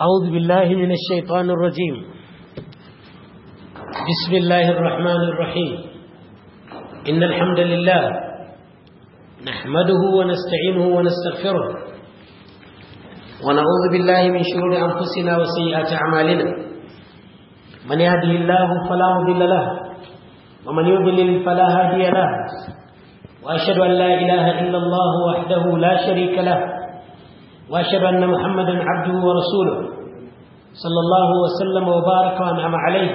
أعوذ بالله من الشيطان الرجيم. بسم الله الرحمن الرحيم. إن الحمد لله نحمده ونستعينه ونستغفره ونعوذ بالله من شرور أنفسنا وسيئات أعمالنا. من يهده الله فلا مضل له ومن يضلل فلا هادي له. وأشهد أن لا إله إلا الله وحده لا شريك له. وأشهد أن محمدا عبده ورسوله صلى الله وسلم وبارك وأنعم عليه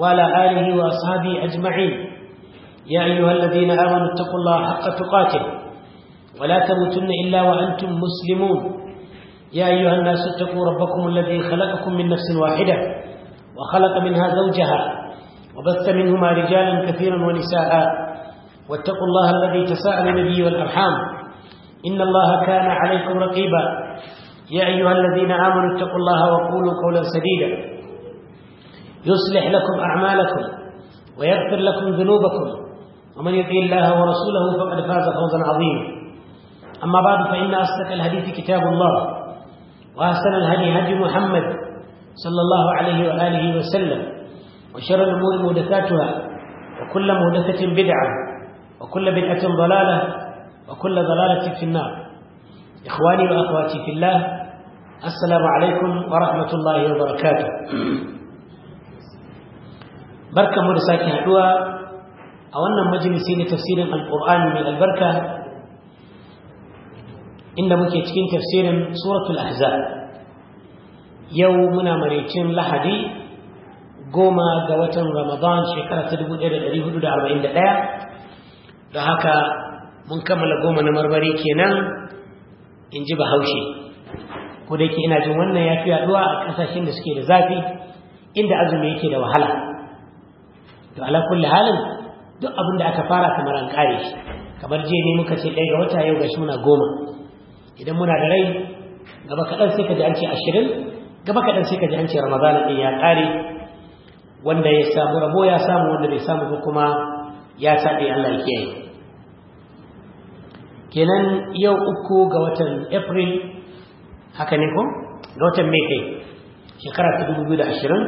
وعلى آله وأصحابه أجمعين. يا أيها الذين آمنوا اتقوا الله حق تقاته ولا تموتن إلا وأنتم مسلمون. يا أيها الناس اتقوا ربكم الذي خلقكم من نفس واحدة وخلق منها زوجها وبث منهما رجالا كثيرا ونساء. واتقوا الله الذي تساءل به والأرحام. إن الله كان عليكم رقيبا. يا أيها الذين آمنوا اتقوا الله وقولوا قولا سديدا. يصلح لكم أعمالكم ويغفر لكم ذنوبكم. ومن يطيع الله ورسوله فقد فاز فوزا عظيما. أما بعد فإن أصدق الحديث كتاب الله وأحسن الهدي هدي محمد صلى الله عليه وآله وسلم. وشر الأمور محدثاتها وكل محدثة بدعة وكل بدعة ضلالة وكل ضلالة في النار. إخواني وأخواتي في الله السلام عليكم ورحمة الله وبركاته. بركة مرساكي هدوى أولا مجلسين تفسير القرآن من البركة. إن مكتكين تفسير سورة الأحزاب. يومنا مريتين لحدي. قوما قوة رمضان شكرة تدبو إلى الأريه دا haka mun kammala goma na marmari kenan in ji bahaushe. Ko da yake ina jin wannan ya fi yaɗuwa a ƙasashen da suke da zafi inda azumi yake da wahala. To ala kulli halin duk abin da aka fara kamar an kare shi. Kamar je ne muka ce ɗaya ga wata yau gashi muna goma. Idan muna da rai gaba kaɗan sai ka ji an ce ashirin gaba kaɗan sai ka ji an ce ramadana ɗin ya ƙare. Wanda ya samu rabo ya samu wanda bai samu kuma ya saɓe Allah ya kiyaye. Kenan yau uku ga watan april haka ne ko? Ga watan mai kai shekara ta dubu biyu da ashirin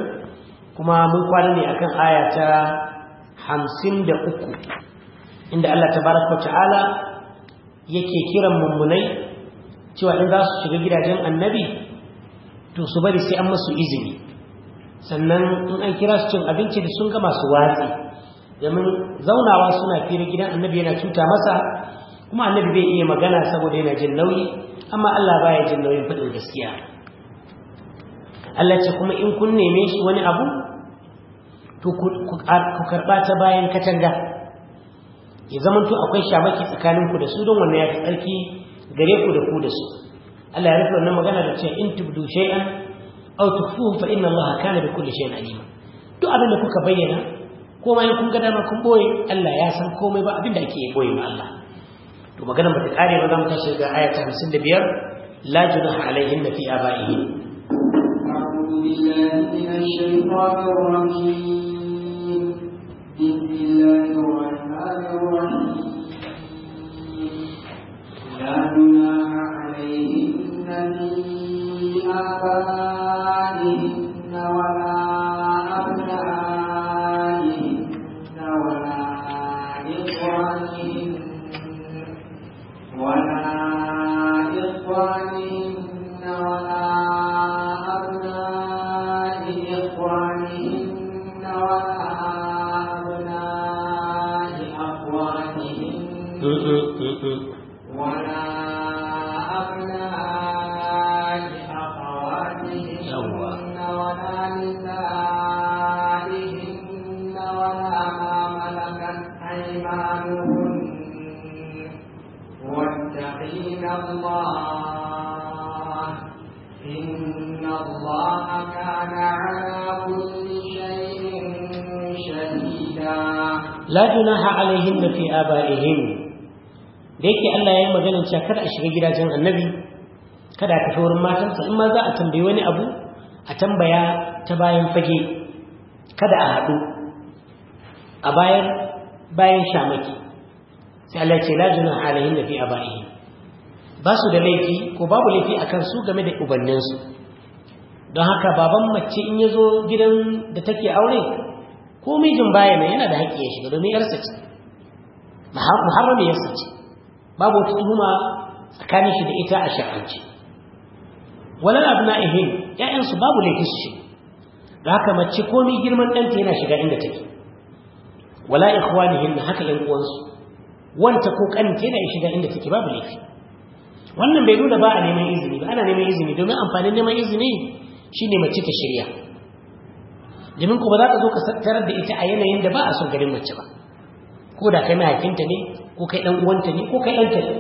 kuma mun kwana ne akan aya ta hamsin da uku inda Allah ta baraka ta'ala yake kiran mummunai cewa in za su shiga gidajen annabi to su bari sai an masu izini. Sannan in an kira su cin abinci da sun gama su watsi. Domin zaunawa suna fira gidan annabi yana cuta masa kuma annabi bai iya magana saboda yana jin nauyi amma Allah baya jin nauyin faɗin gaskiya. Allah ce kuma in kun neme shi wani abu to ku karɓa ta bayan katanga. Ya zama to akwai shamaki tsakaninku da su don wannan ya fi tsarki gare ku da ku da su. Allah ya rufe wannan magana da cewa in tubdu shay'an aw tukhfuhu fa inna Allah kana bi kulli shay'in alima duk abin da kuka bayyana ko ma kun ga dama kun ɓoye Allah ya san komai ba abin da ake ɓoye ma Allah. To magana ba ta kare ba za mu tashi ga aya ta 55 la junaha alaihim fi abaihim أعوذ بالله من الشيطان الرجيم بسم cewa kada a shiga gidajen annabi kada a tafi wurin matansa. In ma za a tambayi wani abu a tambaya ta bayan fage kada a haɗu. A bayan bayan shamaki. Sai Allah ce la junaha alaihim fi abaihim. Ba su da laifi ko babu laifi akan su game da ubanninsu. Don haka baban mace in ya zo gidan da take aure ko mijin baya yana da haƙƙi ya shiga domin yarsa ce. Muharrami yarsa ce. Babu wata tuhuma tsakanin shi da ita a sha'anci wala abna'ihim ƴaƴansu babu laifi su da haka mace komai girman ɗanta yana shiga inda take. Wala ikhwanihin haka ƴan uwansu wanta ko ƙaninta yana shiga inda take babu laifi. Wannan bai nuna ba a neman izini ba ana neman izini domin amfanin neman izini shine mace ta shirya. Domin kuma za ka zo ka tarar da ita a yanayin da ba a son garin mace ba. Ko da kai mahaifinta ne ko kai ɗan uwanta ne ko kai ɗanta ne.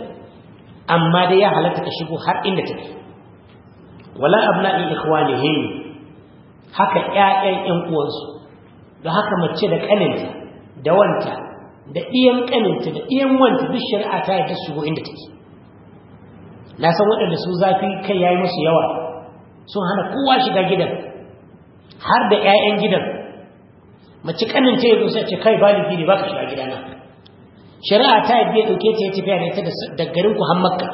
Amma dai ya halatta ka shigo har inda take. Wala abna'i ikhwanihim haka ƴaƴan ƴan uwansu don haka mace da ƙaninta da wanta da ɗiyan ƙaninta da ɗiyan wanta duk shari'a ta yarda shigo inda take. Na san waɗanda su zafi kai yayi musu yawa sun hana kowa shiga gidan har da ƴaƴan gidan. Mace ƙaninta ya zo sai ce kai baligi ne baka shiga gidana. Shari'a ta yarda ya ɗauke ta ya tafiya da ita da garin ku har makka.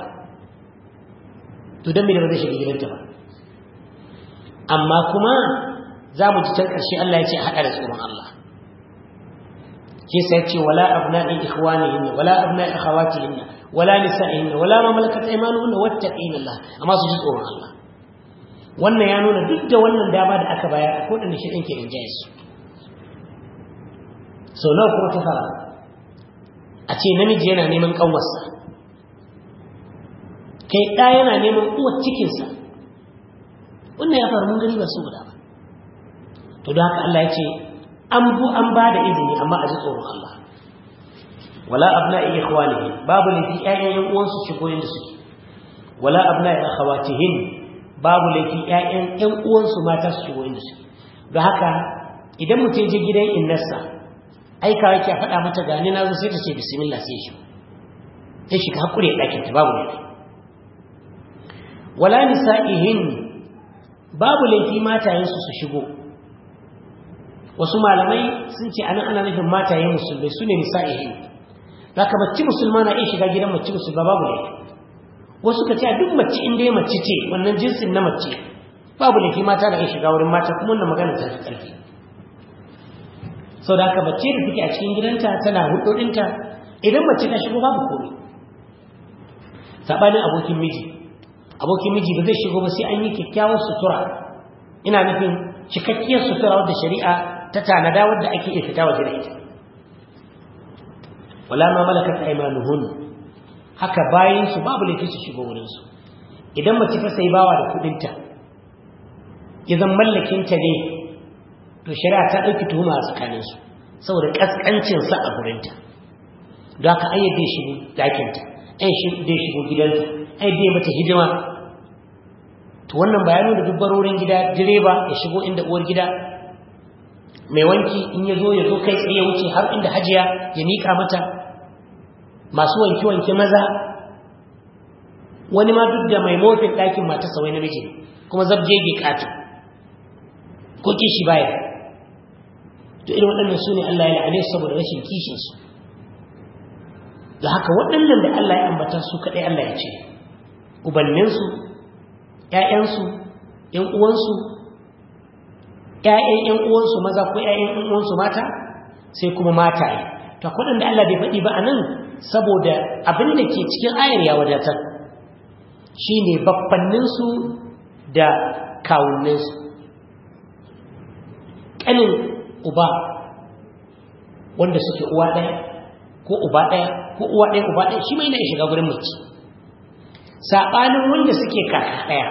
To don me da ba zai shiga gidanta ba? Amma kuma za mu ji can ƙarshe Allah ya ce haɗa da tsoron Allah. Ke sai ce wala abna'i ikhwanihinna wala abna'i akhawatihinna wala nisa'ihinna wala ma malakat aymanuhunna wattaqina Allah amma su ji tsoron Allah. Wannan ya nuna duk da wannan dama da aka bayar akwai wanda shi ɗin ke rinjaye su. Sau nawa kuma ta fara? A ce namiji yana neman ƙanwarsa. Kai ɗa yana neman uwar cikinsa. Wannan ya faru mun gani ba su guda ba. To don haka Allah ya ce an bu an ba da izini amma a ji tsoron Allah. Wala abna'i ikhwanihi babu laifi ƴaƴan ƴan uwansu shigo inda suke. Wala abna'i akhawatihin babu laifi ƴaƴan ƴan uwansu mata su shigo inda suke. Don haka idan mutum je gidan innarsa aika yake a faɗa mata gani na zo sai ta ce bismillah sai shi. Sai shi ka haƙuri a ɗakin ta babu laifi. Wala nisa'ihin babu laifi matayensu su shigo. Wasu malamai sun ce a nan ana nufin matayen musulmai su ne nisa'ihin zaka mace musulma na iya shiga gidan mace musulma babu laifi. Wasu ka ce duk mace inda ya mace ce wannan jinsin na mace babu laifi mata na iya shiga wurin mata kuma wannan magana ta fi ƙarfi. Sau da haka mace da take a cikin gidanta tana hudodinta idan mace ta shigo babu komai. Saɓanin abokin miji. Abokin miji ba zai shigo ba sai an yi kyakkyawar sutura. Ina nufin cikakkiyar sutura wadda shari'a ta tanada wadda ake iya fita waje da ita. Wala ma malakat aymanuhun. Haka bayan su babu laifi su shigo wurin su idan mace ta sai bawa da kuɗin ta idan mallakin ta ne to shari'a ta ɗauki tuhuma a tsakanin su saboda kaskancin sa a gurin ta don haka ayyade shigo ɗakin ta ai shi dai shigo gidanta ai dai mata hidima. To wannan bayanin da dubbarorin gida direba ya shigo inda uwar gida mai wanki in ya zo ya zo kai tsaye wuce har inda hajiya ya nika mata. Masu wanki wanke maza wani ma duk da mai mofin ɗakin matarsa wai namiji kuma zabgege ƙato. Ko kishi baya. To irin waɗannan su ne Allah ya la'ane saboda rashin kishinsu da haka waɗannan da Allah ya ambata su kaɗai Allah ya ce. Ubanninsu ‘ya'yansu ‘yan ‘ya'yan ‘yan uwansu maza ko ‘ya'yan ‘yan mata sai kuma mataye. To waɗanda Allah bai faɗi ba a nan saboda abin da ke cikin ayar ya wadatar. Shi ne babbanninsu da kawunninsu ƙanin uba wanda suke uwa ɗaya ko uba ɗaya ko uwa ɗaya uba ɗaya shi mai na shiga gurin mace. Saɓanin wanda suke kaka ɗaya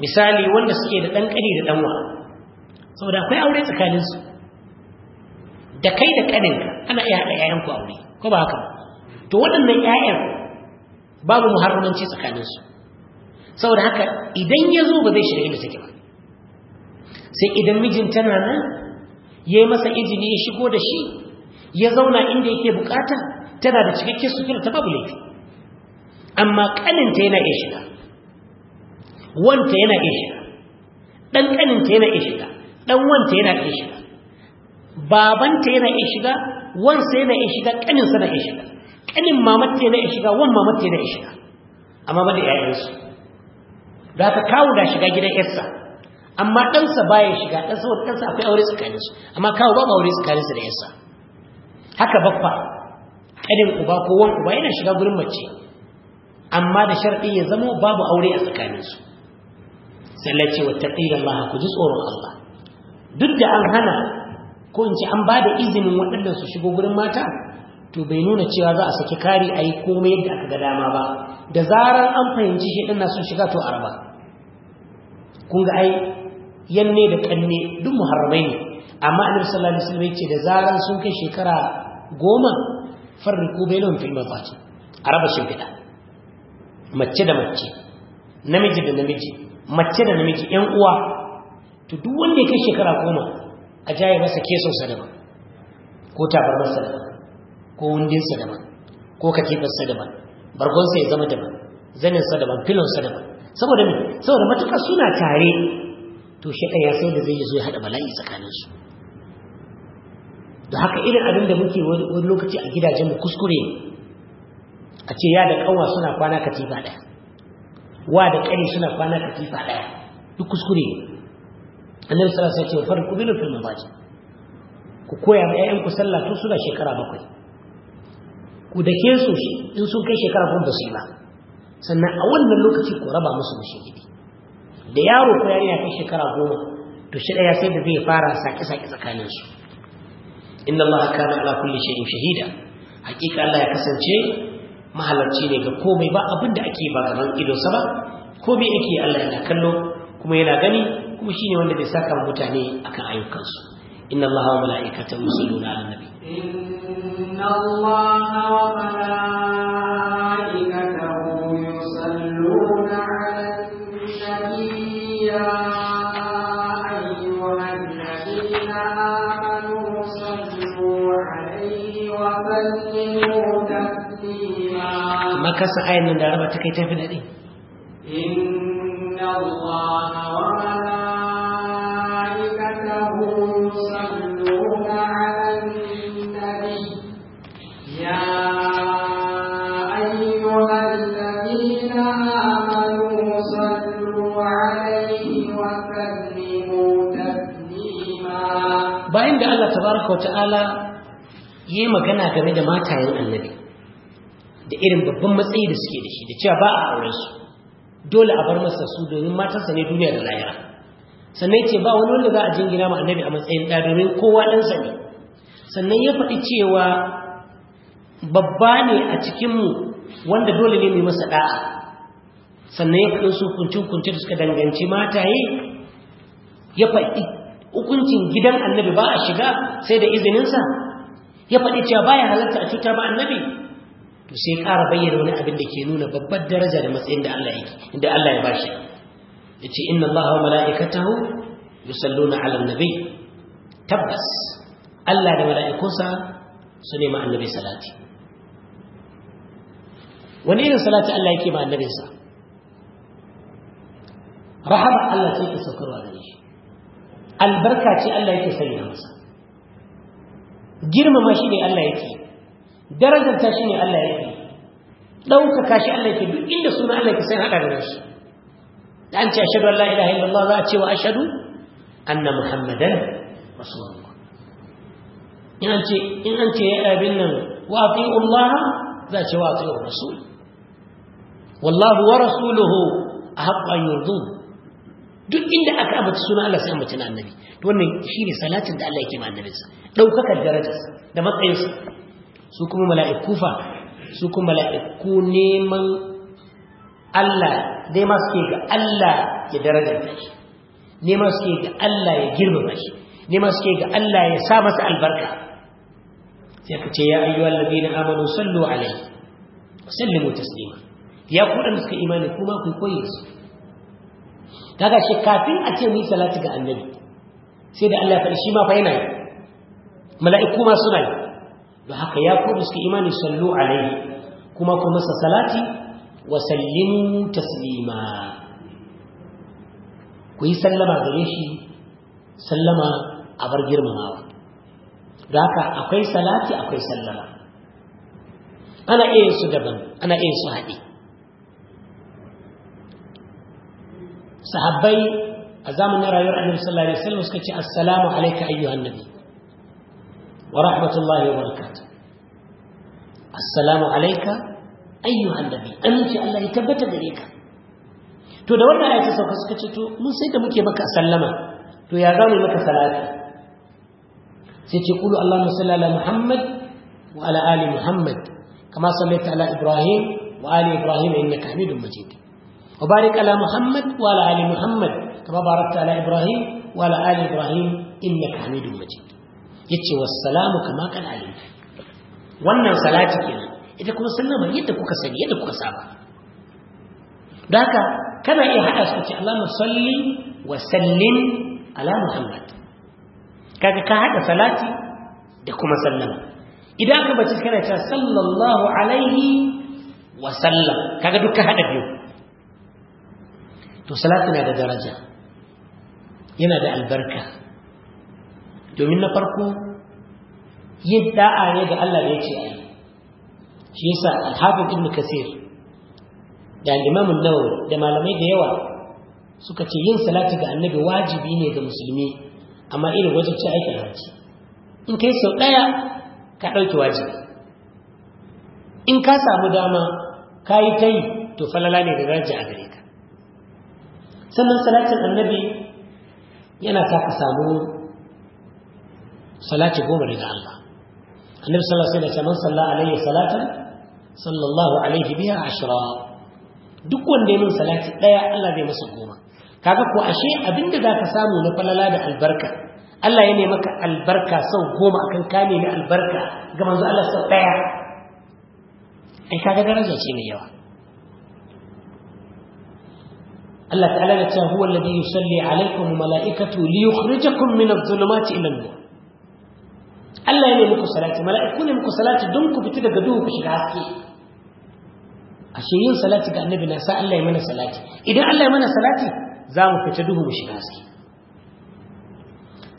misali wanda suke da ɗan ƙani da ɗanwa saboda akwai aure tsakaninsu. Da kai da ƙaninka ana iya haɗa ‘ya'yanku aure ko ba haka to waɗannan ‘ya'yan babu muharramanci tsakaninsu. Saboda haka idan ya zo ba zai shiga inda take ba. Sai idan mijin tana nan ya yi masa izini ya shigo da shi ya zauna inda yake buƙata tana da cikakken sutura ta babu laifi. Amma kaninta yana iya shiga wanta yana iya shiga dan kaninta yana iya shiga dan wanta yana iya shiga babanta yana iya shiga wansa yana iya shiga kaninsa na iya shiga kanin mamatta yana iya shiga wan mamatta yana iya shiga. Amma ba da ƴaƴansu. Da aka kawo da shiga gidan yarsa amma ɗansa baya shiga ɗan saboda ɗansa akwai aure tsakaninsu. Amma kawo ba aure tsakaninsa da yarsa haka baffa ƙanin uba ko wan uba yana shiga gurin mace. Amma da sharɗi ya zama babu aure a tsakaninsu. Sallah ce wattaqila Allah ku ji tsoron Allah. Duk da an hana ko in ce an ba da izinin waɗanda su shigo gurin mata to bai nuna cewa za a saki kari a yi komai yadda aka ga dama ba. Da zarar an fahimci shi ɗin sun shiga to araba kun ga ai yanne da kanne duk muharramai ne. Amma annabi sallallahu alaihi wasallam ya ce da zarar sun kai shekara goma farriqu bainahum fil mafati araba shimfiɗa. Mace da mace namiji da namiji mace da namiji ƴan uwa. To duk wanda ya kai shekara goma a jaye masa kesonsa daban ko tabarmarsa daban ko wundinsa daban ko katifarsa daban bargonsa ya zama daban zaninsa daban filonsa daban. Saboda me? Saboda matuƙar suna tare to shaɗa ya sai da zai zo ya haɗa bala'i tsakaninsu. Da haka irin abin da muke wani lokaci a gidajenmu kuskure a ce ya da ƙanwa suna kwana katifa ɗaya. Wa da ƙari suna kwana katifa ɗaya. Duk kuskure annabi sallallahu alaihi wasallam ya ce farqu bil fil mabaji. Ku koya ma ƴaƴan ku sallah tun suna shekara bakwai. Ku da ke su in sun kai shekara kuma ba su yi ba. Sannan a wannan lokaci ku raba musu mashigidi da yaro ko yarinya kai shekara goma to shi ɗaya sai da zai fara sake-sake tsakanin su inna Allah kana ala kulli shay'in shahida. Hakika Allah ya kasance mahalarci ne ga komai ba abin da ake ba gaban idonsa ba. Komai ake Allah yana kallo kuma yana gani kuma shine wanda zai saka mutane akan ayyukansu. Inna allaha wa mala'ikatahu yusalluna 'alan nabi. Inna allaha wa mala'ikatahu amma kasa ayin nan da raba ta kai tafi daɗi. Bayan da Allah tabaraka wa ta'ala yi magana game da matayen annabi. Da irin babban matsayi da suke da shi da cewa ba a auren su. Dole a bar masa su domin matarsa ne duniya da lahira. Sannan ce ba wani wanda za a jingina ma annabi a matsayin ɗa domin kowa ɗansa ne. Sannan ya faɗi cewa babba ne a cikinmu wanda dole ne mai masa ɗa'a. Sannan ya faɗi su kuncin-kuncin da suka danganci mataye. Ya faɗi hukuncin gidan annabi ba a shiga sai da izininsa. Ya faɗi cewa baya halarta a cuta ma annabi. To sai ƙara bayyana wani abin da ke nuna babbar daraja da matsayin da Allah yake inda Allah ya bashi. Yace inna Allaha wa mala'ikatahu yusalluna 'alan nabi. Tabbas Allah da mala'ikunsa su ne ma annabi salati. Wani irin salati Allah yake ma annabinsa? Rahama Allah ce ke saukarwa gare shi. Albarka ce Allah yake sanya masa. Girmama shi ne Allah yake darajarta shi ne Allah yake. Ɗaukaka shi Allah yake. Duk inda suna Allah yake sai haɗa da shi da an ce ashadu an la ilaha illallah za a ce wa ashadu anna muhammadan rasulullah. In an ce in an ce ya abin nan wa ati'u Allah za a ce wa ati'u rasul. Wallahu wa rasuluhu ahaqqu an yurdun duk inda aka ambata suna Allah sai ambata annabi. To wannan shine salatin da Allah yake ma annabinsa. Ɗaukakar darajarsa da matsayinsa. Su kuma mala'iku fa su kuma mala'iku neman Allah nema suke ga Allah ya darajarta shi nema suke ga Allah ya girmama shi nema suke ga Allah ya sa masa albarka. Sai ka ce ya ayyuhal ladina amanu sallu alaihi wa sallimu taslima. Ya ku da suka imani kuma ku koyi su. Kaga shi kafin a ce mu salati ga annabi sai da Allah ya faɗi shi ma fa yana yi. Mala'iku ma suna yi. Da haka ya ku da suka imani sallu alaihi kuma ku masa salati wa sallimu taslima. Ku yi sallama gare shi sallama a bar girmamawa. Da haka akwai salati akwai sallama. Ana iya su daban ana iya su haɗe sahabbai a zamanin rayuwar annabi sallallahu alaihi wasallam suka ce assalamu alayka ayyuhan nabi. wa rahmatullahi wa barakatuh assalamu alayka ayyuhan nabi aminci Allah ya tabbata gare ka to da wannan ayatu sauka suka ce to mun sai da muke maka sallama to ya zamu maka salati sai ce qulu allahumma salli ala muhammad wa ala ali muhammad kama sallaita ala ibrahim wa ali ibrahim innaka hamidum majid وبارك على محمد وعلى ال محمد كما باركت على ابراهيم وعلى ال ابراهيم انك حميد مجيد ya ce wassalamu kama kan alim wannan salati kenan. Ita kuma sallama yadda kuka sani yadda kuka saba. Don haka kana iya hada su ce Allahumma salli wa sallim ala Muhammad. Kaga ka hada salati da kuma sallama. Idan ka bace kana cewa sallallahu alaihi wa sallam kaga duk ka hada biyu. To salati na da daraja. Yana da albarka. Domin na farko yin da'a ne ga Allah da ya ce ai shi yasa al-hafiz ibn kasir da al-imam an-nawawi da malamai da yawa suka ce yin salati ga annabi wajibi ne ga musulmi amma irin wajen ce aikin haji in kai sau ɗaya ka ɗauki wajibi. In ka samu dama ka yi ta yi to falala ne da daraja a gare ka. Sannan salatin annabi yana sa ka samu salati goma daga Allah. Annabi sallallahu alaihi wasallam salla alaihi salatan sallallahu alaihi biha ashra. Duk wanda ya min salati ɗaya Allah zai masa goma. Kaga ko ashe abin da zaka samu na falala da albarka Allah ya nemi maka albarka sau goma akan ka nemi albarka ga manzo Allah sau ɗaya ai kaga daraja ce mai yawa. Allah ta'ala ya ce huwa alladhi yusalli alaikum malaikatu li yukhrijakum min adh-dhulumati ila an-nur. Allah ne muku salati mala'iku ne muku salati don ku fita daga duhu ku shiga haske. Ashe yin salati ga annabi na sa Allah ya mana salati. Idan Allah ya mana salati za mu fita duhu mu shiga haske.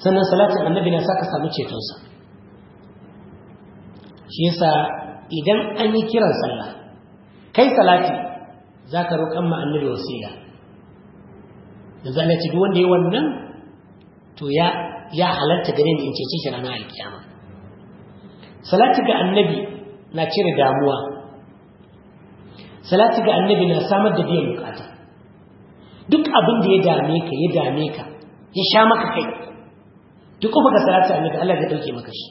Sannan salatin annabi na sa ka samu cetonsa. Shi yasa idan an yi kiran sallah kai salati za ka roƙan ma annabi wasila da zane ci duk wanda ya wannan to ya ya halarta gare ni in cece shi ranar alkiyama. Salati ga annabi na cire damuwa. Salati ga annabi na samar da biyan buƙata. Duk abin da ya dame ka ya dame ka ya sha maka kai. Duk kuma ka salati annabi Allah zai ɗauke maka shi.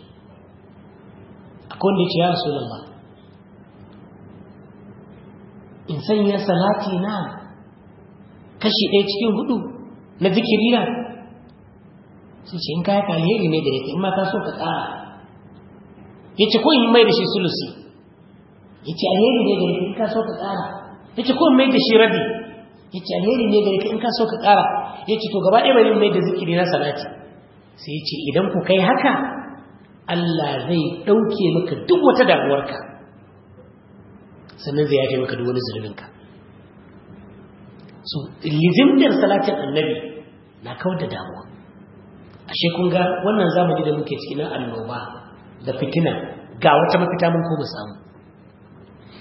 Akwai wanda ya ce ya rasulullah in sanya salati na kashi ɗaya cikin huɗu na zikiri na sai ce in kaya ka alheri ne gare ka in ma ka so ka ƙara. Ya ce ko in mai da shi sulusi. Ya ce alheri ne gare ka in ka so ka ƙara. Ya ce ko in mai da shi rabi. Ya ce alheri ne gare ka in ka so ka ƙara. Ya ce to gaba ɗaya bari mai da zikiri na salati. Sai ya ce idan ku kai haka Allah zai ɗauke maka duk wata damuwarka. Sannan zai yafe maka duk wani zunubinka. So lizimtar salatin annabi na kawar da damuwa. Ashe kun ga wannan zamani da muke ciki na annoba da fitina ga wata mafita mun koma samu.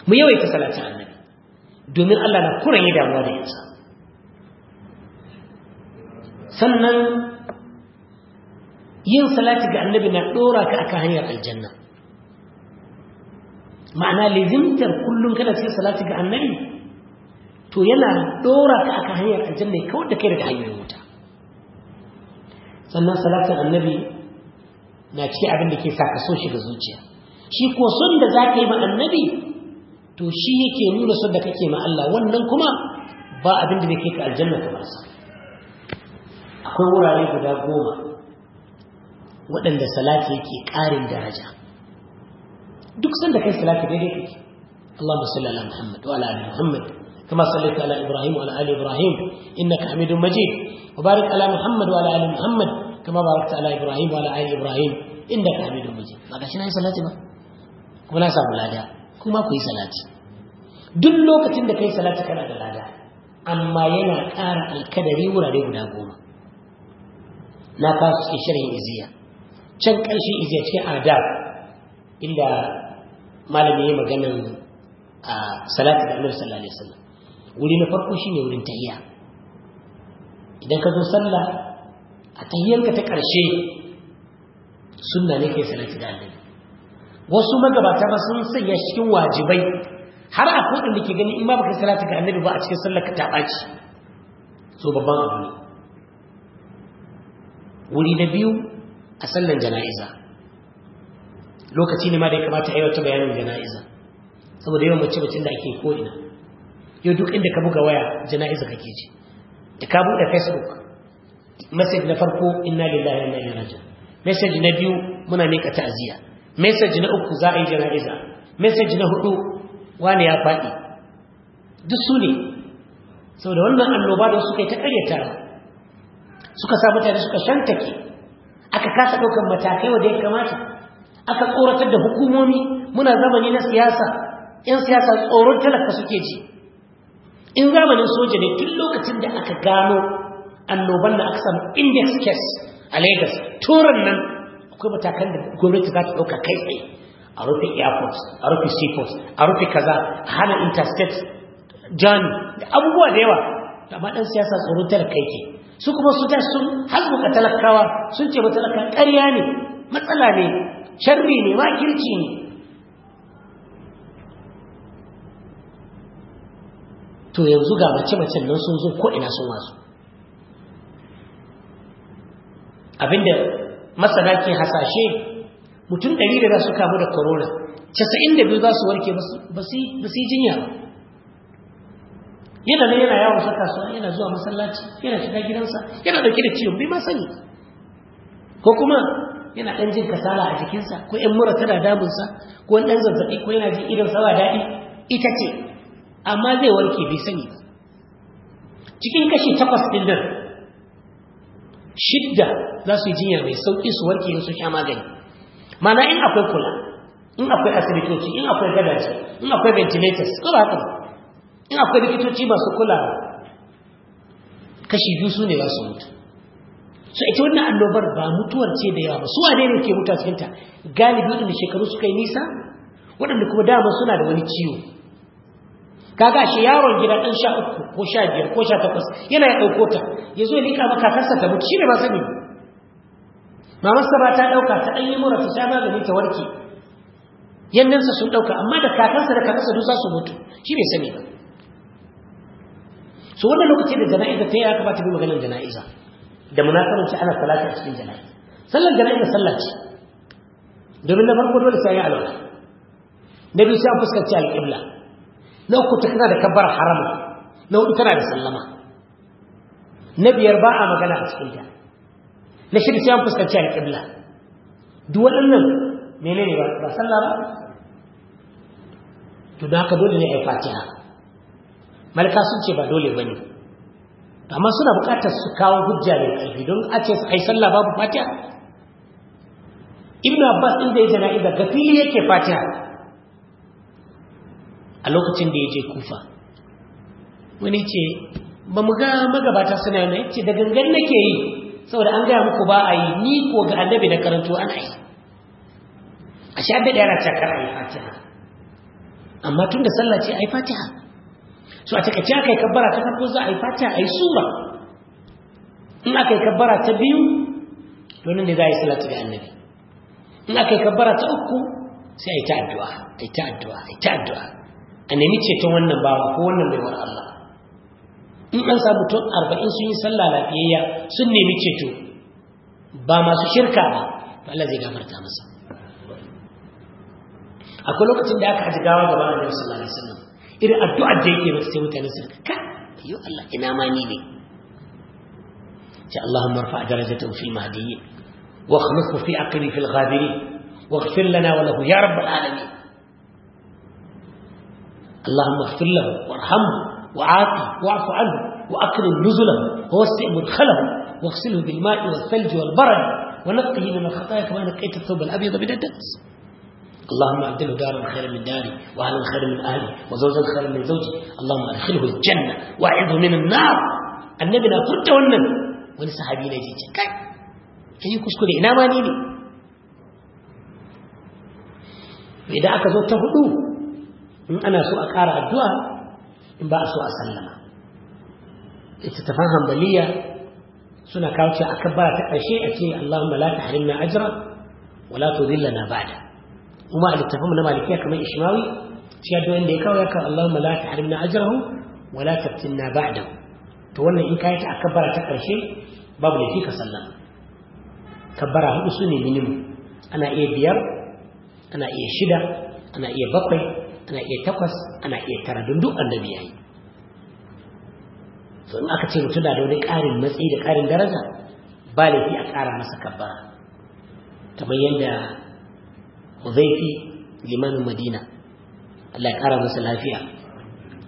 Mu yawaita salatin annabi domin Allah na kuran yi damuwa da yansa sannan yin salati ga annabi na dora ka akan hanyar aljanna. Ma'ana lizimtar kullum kana cikin salati ga annabi to yana dora ka akan hanyar aljanna kawai da kai daga hanyoyin wuta. Sannan salatin annabi na cikin abin da ke sa ka so shi ga zuciya shi ko son da za ka yi ma annabi to shi yake nuna son da kake ma Allah wannan kuma ba abin da ke ka aljanna kamar sa akwai wurare guda goma waɗanda salati yake ƙarin daraja duk sanda kai salati daidai kake Allahumma salli ala Muhammad wa ala ali Muhammad كما صليت على إبراهيم وعلى آل إبراهيم إنك حميد مجيد وبارك على محمد وعلى آل محمد kama barakta ala ibrahim wa ala ali ibrahim innaka hamidum majid ba gashi na yi salati ba kuma na samu lada kuma ku yi salati duk lokacin da ka yi salati kana da lada amma yana ƙara alkadari wurare guda goma na kasu cikin shirin iziya can ƙarshe iziya cikin ada inda malami ya maganan a salati da annabi sallallahu alaihi wasallam wuri na farko shine wurin tahiyya idan ka zo sallah a tahiyyanka ta ƙarshe sunna ne kai salati da annabi. Wasu magabata ba sun sanya cikin wajibai. Har a kodin da ke gani in ba baka salati ga annabi ba a cikin sallar ka ta ɓaci. So babban abu ne. Wuri na biyu a sallan jana'iza. Lokaci ne ma da ya kamata a yi wata bayanin jana'iza. Saboda yawan mace macin da ake ko'ina. Yau duk inda ka buga waya jana'iza kake ji. Da ka buɗe facebook message na farko inna lillahi wa inna ilaihi raji'un. Message na biyu muna miƙa ta'aziyya. Message na uku za a yi jana'iza. Message na huɗu wani ya faɗi? Duk su ne. Saboda wannan annoba da suka yi ta ƙaryata suka sa mutane suka shantake aka kasa ɗaukar matakai wanda ya kamata aka tsoratar da hukumomi muna zamani na siyasa yan siyasa tsoron talaka suke ji. In zamanin soja ne tun lokacin da aka gano annoban da aka samu index case a lagos turan nan akwai matakan da gwamnati za ta ɗauka kai tsaye. A rufe airport a rufe seaport a rufe kaza a hana interstate journey da abubuwa da yawa. Amma ɗan siyasa tsoron talaka yake. Su kuma su ta sun halbuka talakawa sun ce matalaka ƙarya ne matsala ne sharri ne makirci ne. To yanzu ga mace-macen nan sun zo ko'ina sun wasu abin da masana ke hasashe mutum ɗari da za su kamu da corona casa'in da biyu za su warke ba su jinya ba. Yana nan yana yawon sa kasuwa yana zuwa masallaci yana shiga gidansa yana ɗauke da ciwon bai ma sani. Ko kuma yana dan jin kasala a jikinsa ko ƴan mura tana damunsa ko wani dan zazzaɓi ko yana jin idan sawa daɗi ita ce. Amma zai warke bai sani ba. Cikin kashi takwas ɗin nan shidda za su yi jinya mai sauƙi su warke in su sha magani. Mana in akwai kula in akwai asibitoci in akwai gadaje in akwai ventilators ko ba haka in akwai likitoci masu kulawa kashi biyu su ne za su mutu. So ita wannan annobar ba mutuwar ce da yawa su wane ne ke mutuwa cikinta? Galibi waɗanda shekaru suka yi nisa waɗanda kuma dama suna da wani ciwo. Kaga shi yaron gida ɗan sha uku ko sha biyar ko sha takwas yana ya ɗauko ta ya zo ya liƙa maka kakarsa ta mutu shi ne ba sani. Mamarsa ba ta ɗauka ta ɗan yi mura ta sha magani ta warke. Yannansa sun ɗauka amma da kakarsa da kakarsa duk za su mutu shi bai sani ba. So wannan lokaci da jana'iza ta yi aka ba ta bi maganar jana'iza. Da munasabanci ana salati a cikin jana'iza. Sallar jana'iza sallah ce. Domin na farko dole sai ya alwala. Na biyu sai an fuskanci alƙibla. Na uku ta tana da kabbar harama na huɗu tana da sallama. Na biyar ba a magana a cikin ta. Na shida sai an fuskanci alƙibla. Duk waɗannan menene ba ba sallah ba? To don haka dole ne a yi fatiha. Malaka sun ce ba dole ba ne. Amma suna buƙatar su kawo hujja mai ƙarfi don a ce ai sallah babu fatiha. Ibn abbas din da ya jana'iza ga fili yake fatiha. A lokacin da ya je kufa. Wani ce ba mu ga magabata suna yana ya ce da gangan nake yi saboda an gaya muku ba a yi. Ni ko ga annabi da karanto ana yi. A sha da yara cakar a yi fatiha. Amma tun da sallah ce a yi fatiha. So a taƙaice aka yi kabbara ta farko za a yi fatiha a yi sura. In aka yi kabbara ta biyu to ne za a yi salatu ga annabi. In aka yi kabbara ta uku sai a yi ta addu'a a yi ta addu'a a yi ta addu'a. a nemi ceton wannan bawa ko wannan baiwar Allah in an samu tun arba'in sun yi sallah lafiyayya sun nemi ceto ba masu shirka ba to Allah zai gafarta masa akwai lokacin da aka aji gawa gaba annabi sallallahu alaihi wasallam irin addu'ar da yake masa sai mutane su ka yo Allah ina ma ni ne ce Allahumma rfa darajatahu fi mahdiyyin wa akhlifhu fi aqli fil ghabirin واغفر لنا وله يا رب العالمين اللهم اغفر له وارحمه وعافه واعف عنه واكرم نزله ووسع مدخله واغسله بالماء والثلج والبرد ونقه من الخطايا كما نقيت الثوب الأبيض من الدنس. اللهم أبدله دارا خيرا من داري وأهلا خيرا من أهلي وزوجا خيرا من زوجي. اللهم أدخله الجنة واعذه من النار. النبي na furta wannan wani sahabi ne ce kai kai kuskure ina ma ni in ana so a ƙara addu'a in ba a so a sallama. Littattafan hambaliya suna kawo ce aka bara ta ƙarshe a ce Allahumma la tahrimna ajra wa la tudillana ba'da. Kuma a littafin na malikiya kamar ishmawi shi ya da ya kawo ya kawo Allahumma la tahrimna ajrahu wa la taftinna ba'da to wannan in kai ta aka bara ta ƙarshe babu laifi ka sallama. Kabbara huɗu su ne minimum. Ana iya biyar ana iya shida ana iya bakwai ana iya takwas ana iya tara don duk annabi yayi so in aka ce mutum da wani ƙarin matsayi da ƙarin daraja ba laifi a ƙara masa kabbara. Kamar yadda Huzaifi limamin Madina Allah ya ƙara masa lafiya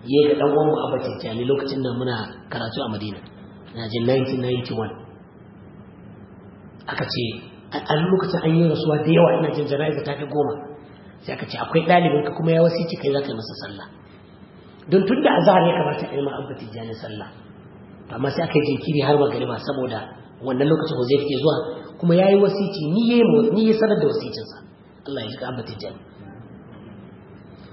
yayi ga dan uwanmu Abba Tijjani lokacin da muna karatu a Madina. Na jin 1991 aka ce a lokacin an yi rasuwa da yawa ina jin jana'iza ta fi goma. Sai aka ce akwai ɗalibinka kuma ya wasici kai za ka yi masa sallah. Don tun da azahar ya kamata a yi ma abba tijjani sallah. Amma sai aka yi jinkiri har magariba saboda wannan lokacin ko zai zuwa kuma ya yi wasici ni ya sanar da wasicinsa. Allah ya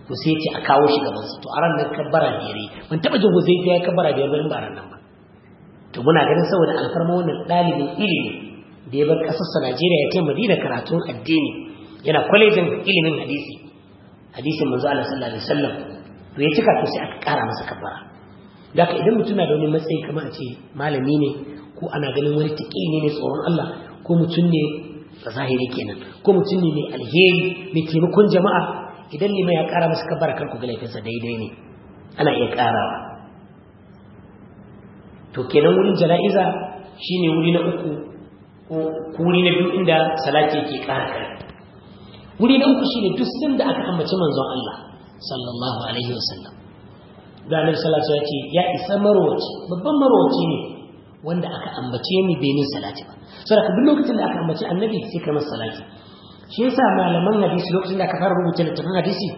to sai ya ce a kawo shi gaban sa to a ran nan kabbara biyar ban jin zai ya kabbara biyar ba in ba ran nan ba. To muna ganin saboda alfarma wannan ɗalibin ilimi da ya bar ƙasarsa Najeriya ya kai Madina karatun addini. Yana kwalejin ilimin hadisi. Hadisin manzo Allah sallallahu alaihi wasallam. To ya cika to sai aka ƙara masa kabbara. Da haka idan mutum na da wani matsayi kamar a ce malami ne ko ana ganin wani taƙi ne ne tsoron Allah ko mutum ne a zahiri kenan ko mutum ne mai alheri mai taimakon jama'a idan lima ya ƙara masa kabbara kar ku ga laifinsa daidai ne. Ana iya ƙarawa to kenan wurin jana'iza shine wuri na uku ko wuri na biyu inda salati yake kai wuri na uku shine duk sanda aka ambaci manzon Allah sallallahu alaihi wasallam. Da annabi sallallahu alaihi wasallam ya isa marwaci babban marwaci ne wanda aka ambace ni bai salati ba. Saboda duk lokacin da aka ambaci annabi sai ka masa salati. Shi yasa malaman hadisi lokacin da aka fara rubuta littafin hadisi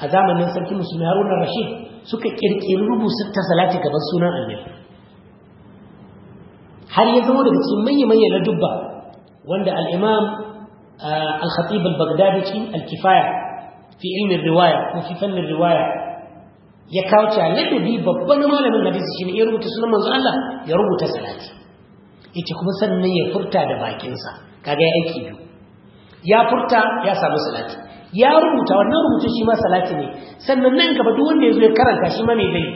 a zamanin sarki musulmi Haruna Rashid suka kirkiri rubuta salati gaban sunan annabi. Har ya zama daga cikin manya-manyan na dubba wanda al'imam al-khatib al-baghdadi cikin al-kifaya fi ilmin riwaya ko fi fannin riwaya ya kawo cewa ladabi babban malamin hadisi shine ya rubuta sunan manzo ya rubuta salati ya ce kuma sannan ya furta da bakinsa kaga ya aiki biyu ya furta ya samu salati ya rubuta wannan rubutu shi ma salati ne sannan nan gaba duk wanda ya zo ya karanta shi ma me zai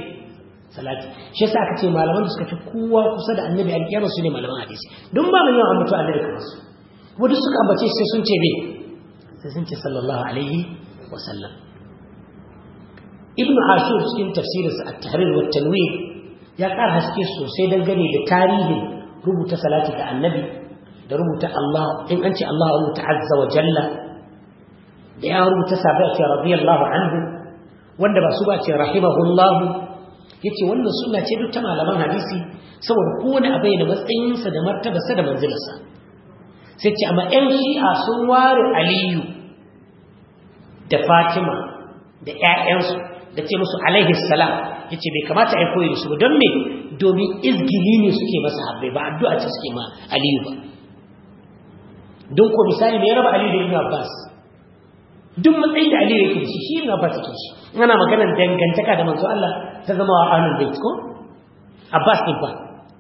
salati shi yasa aka ce malaman da suka fi kowa kusa da annabi alkiyama su ne malaman hadisi don ba mai yawan ambato annabi kamar su wadda suka ambace sai sun ce me? Sai sun ce sallallahu alaihi wa sallam. Ibnu ashur cikin tafsirinsa at-tahrir wa tanwir ya ƙara haske sosai dangane da tarihin rubuta salati ga annabi da rubuta Allah in an ce Allah rubuta azza wa jalla da ya rubuta sabai ce radiyallahu anhu wanda ba su ba ce rahimahullahu ya ce wannan suna ce duk ta malaman hadisi saboda kowane abai da matsayinsa da martabarsa da manzilarsa. Sai ce amma ƴan shi'a sun ware aliyu da fatima da ƴaƴansu da ce musu alaihi salam. Yace bai kamata ai koyi su don me? Domin izgili ne suke masa habbai ba addu'a ce suke ma aliyu ba. Don ko misali ya raba aliyu da ibn abbas? Duk matsayin da aliyu yake da shi shi ibn abbas yake shi. Ana maganar dangantaka da manzo Allah ta zama wa ahlul bait ko? Abbas din ba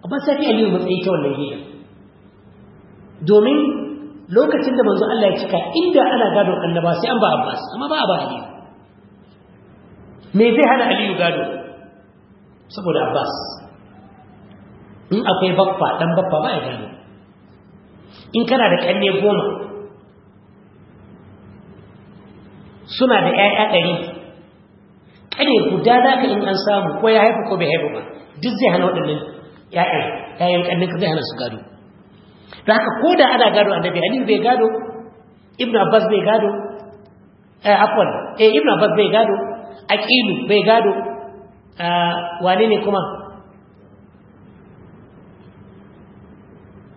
Abbas sai fi Aliyu matsayi ta wannan gidan domin lokacin da manzo Allah ya cika inda ana gado annaba sai an ba Abbas amma ba a ba Aliyu. Me zai hana Aliyu gado? Saboda Abbas. In akwai baffa dan baffa ba ya gado. In kana da kanne goma suna da ƴaƴa ɗari kane guda za ka in an samu ko ya haifu ko bai haifu ba duk zai hana waɗannan ‘ya'yan ƙannin ka zai hana su gado. Da haka ko da ana gado annabi ali bai gado ibn abbas bai gado eh afwan eh ibn abbas bai gado aqilu bai gado wane ne kuma?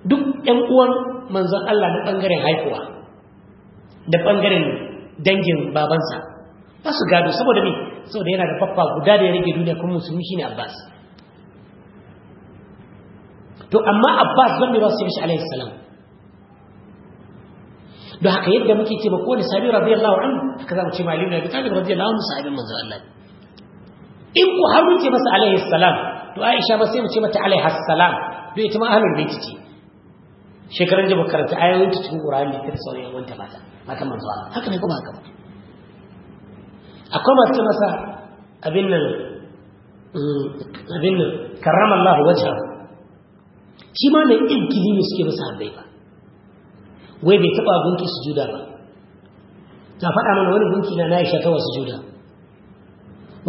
Duk ‘yan uwan manzon Allah na ɓangaren haifuwa da ɓangaren dangin babansa ba su gado. Saboda me? Saboda yana da faffa guda da ya rage duniya kuma musulmi shine Abbas. To amma Abbas don me ba su shi alaihi salam. Don haka yadda muke ce ba kowane sahabi radiyallahu anhu haka za mu ce malim na bitalib radiyallahu anhu sahabin manzo Allah in ku har mun ce masa alaihi salam to Aisha ba sai mu ce mata alaihi salam duk ita ma ahlul baiti ce. Shekaran jiba karanta ayoyin ta cikin qur'ani da ta sauran wanta mata mata manzo Allah. Haka ne kuma haka ba? Akwai masu masa abin nan abin nan karrama Allah shi ma ne izgili ne suke masa habbai ba. Wai bai taba gunki sujuda ba. Ta faɗa mana wani gunki na Aisha ta wasu juda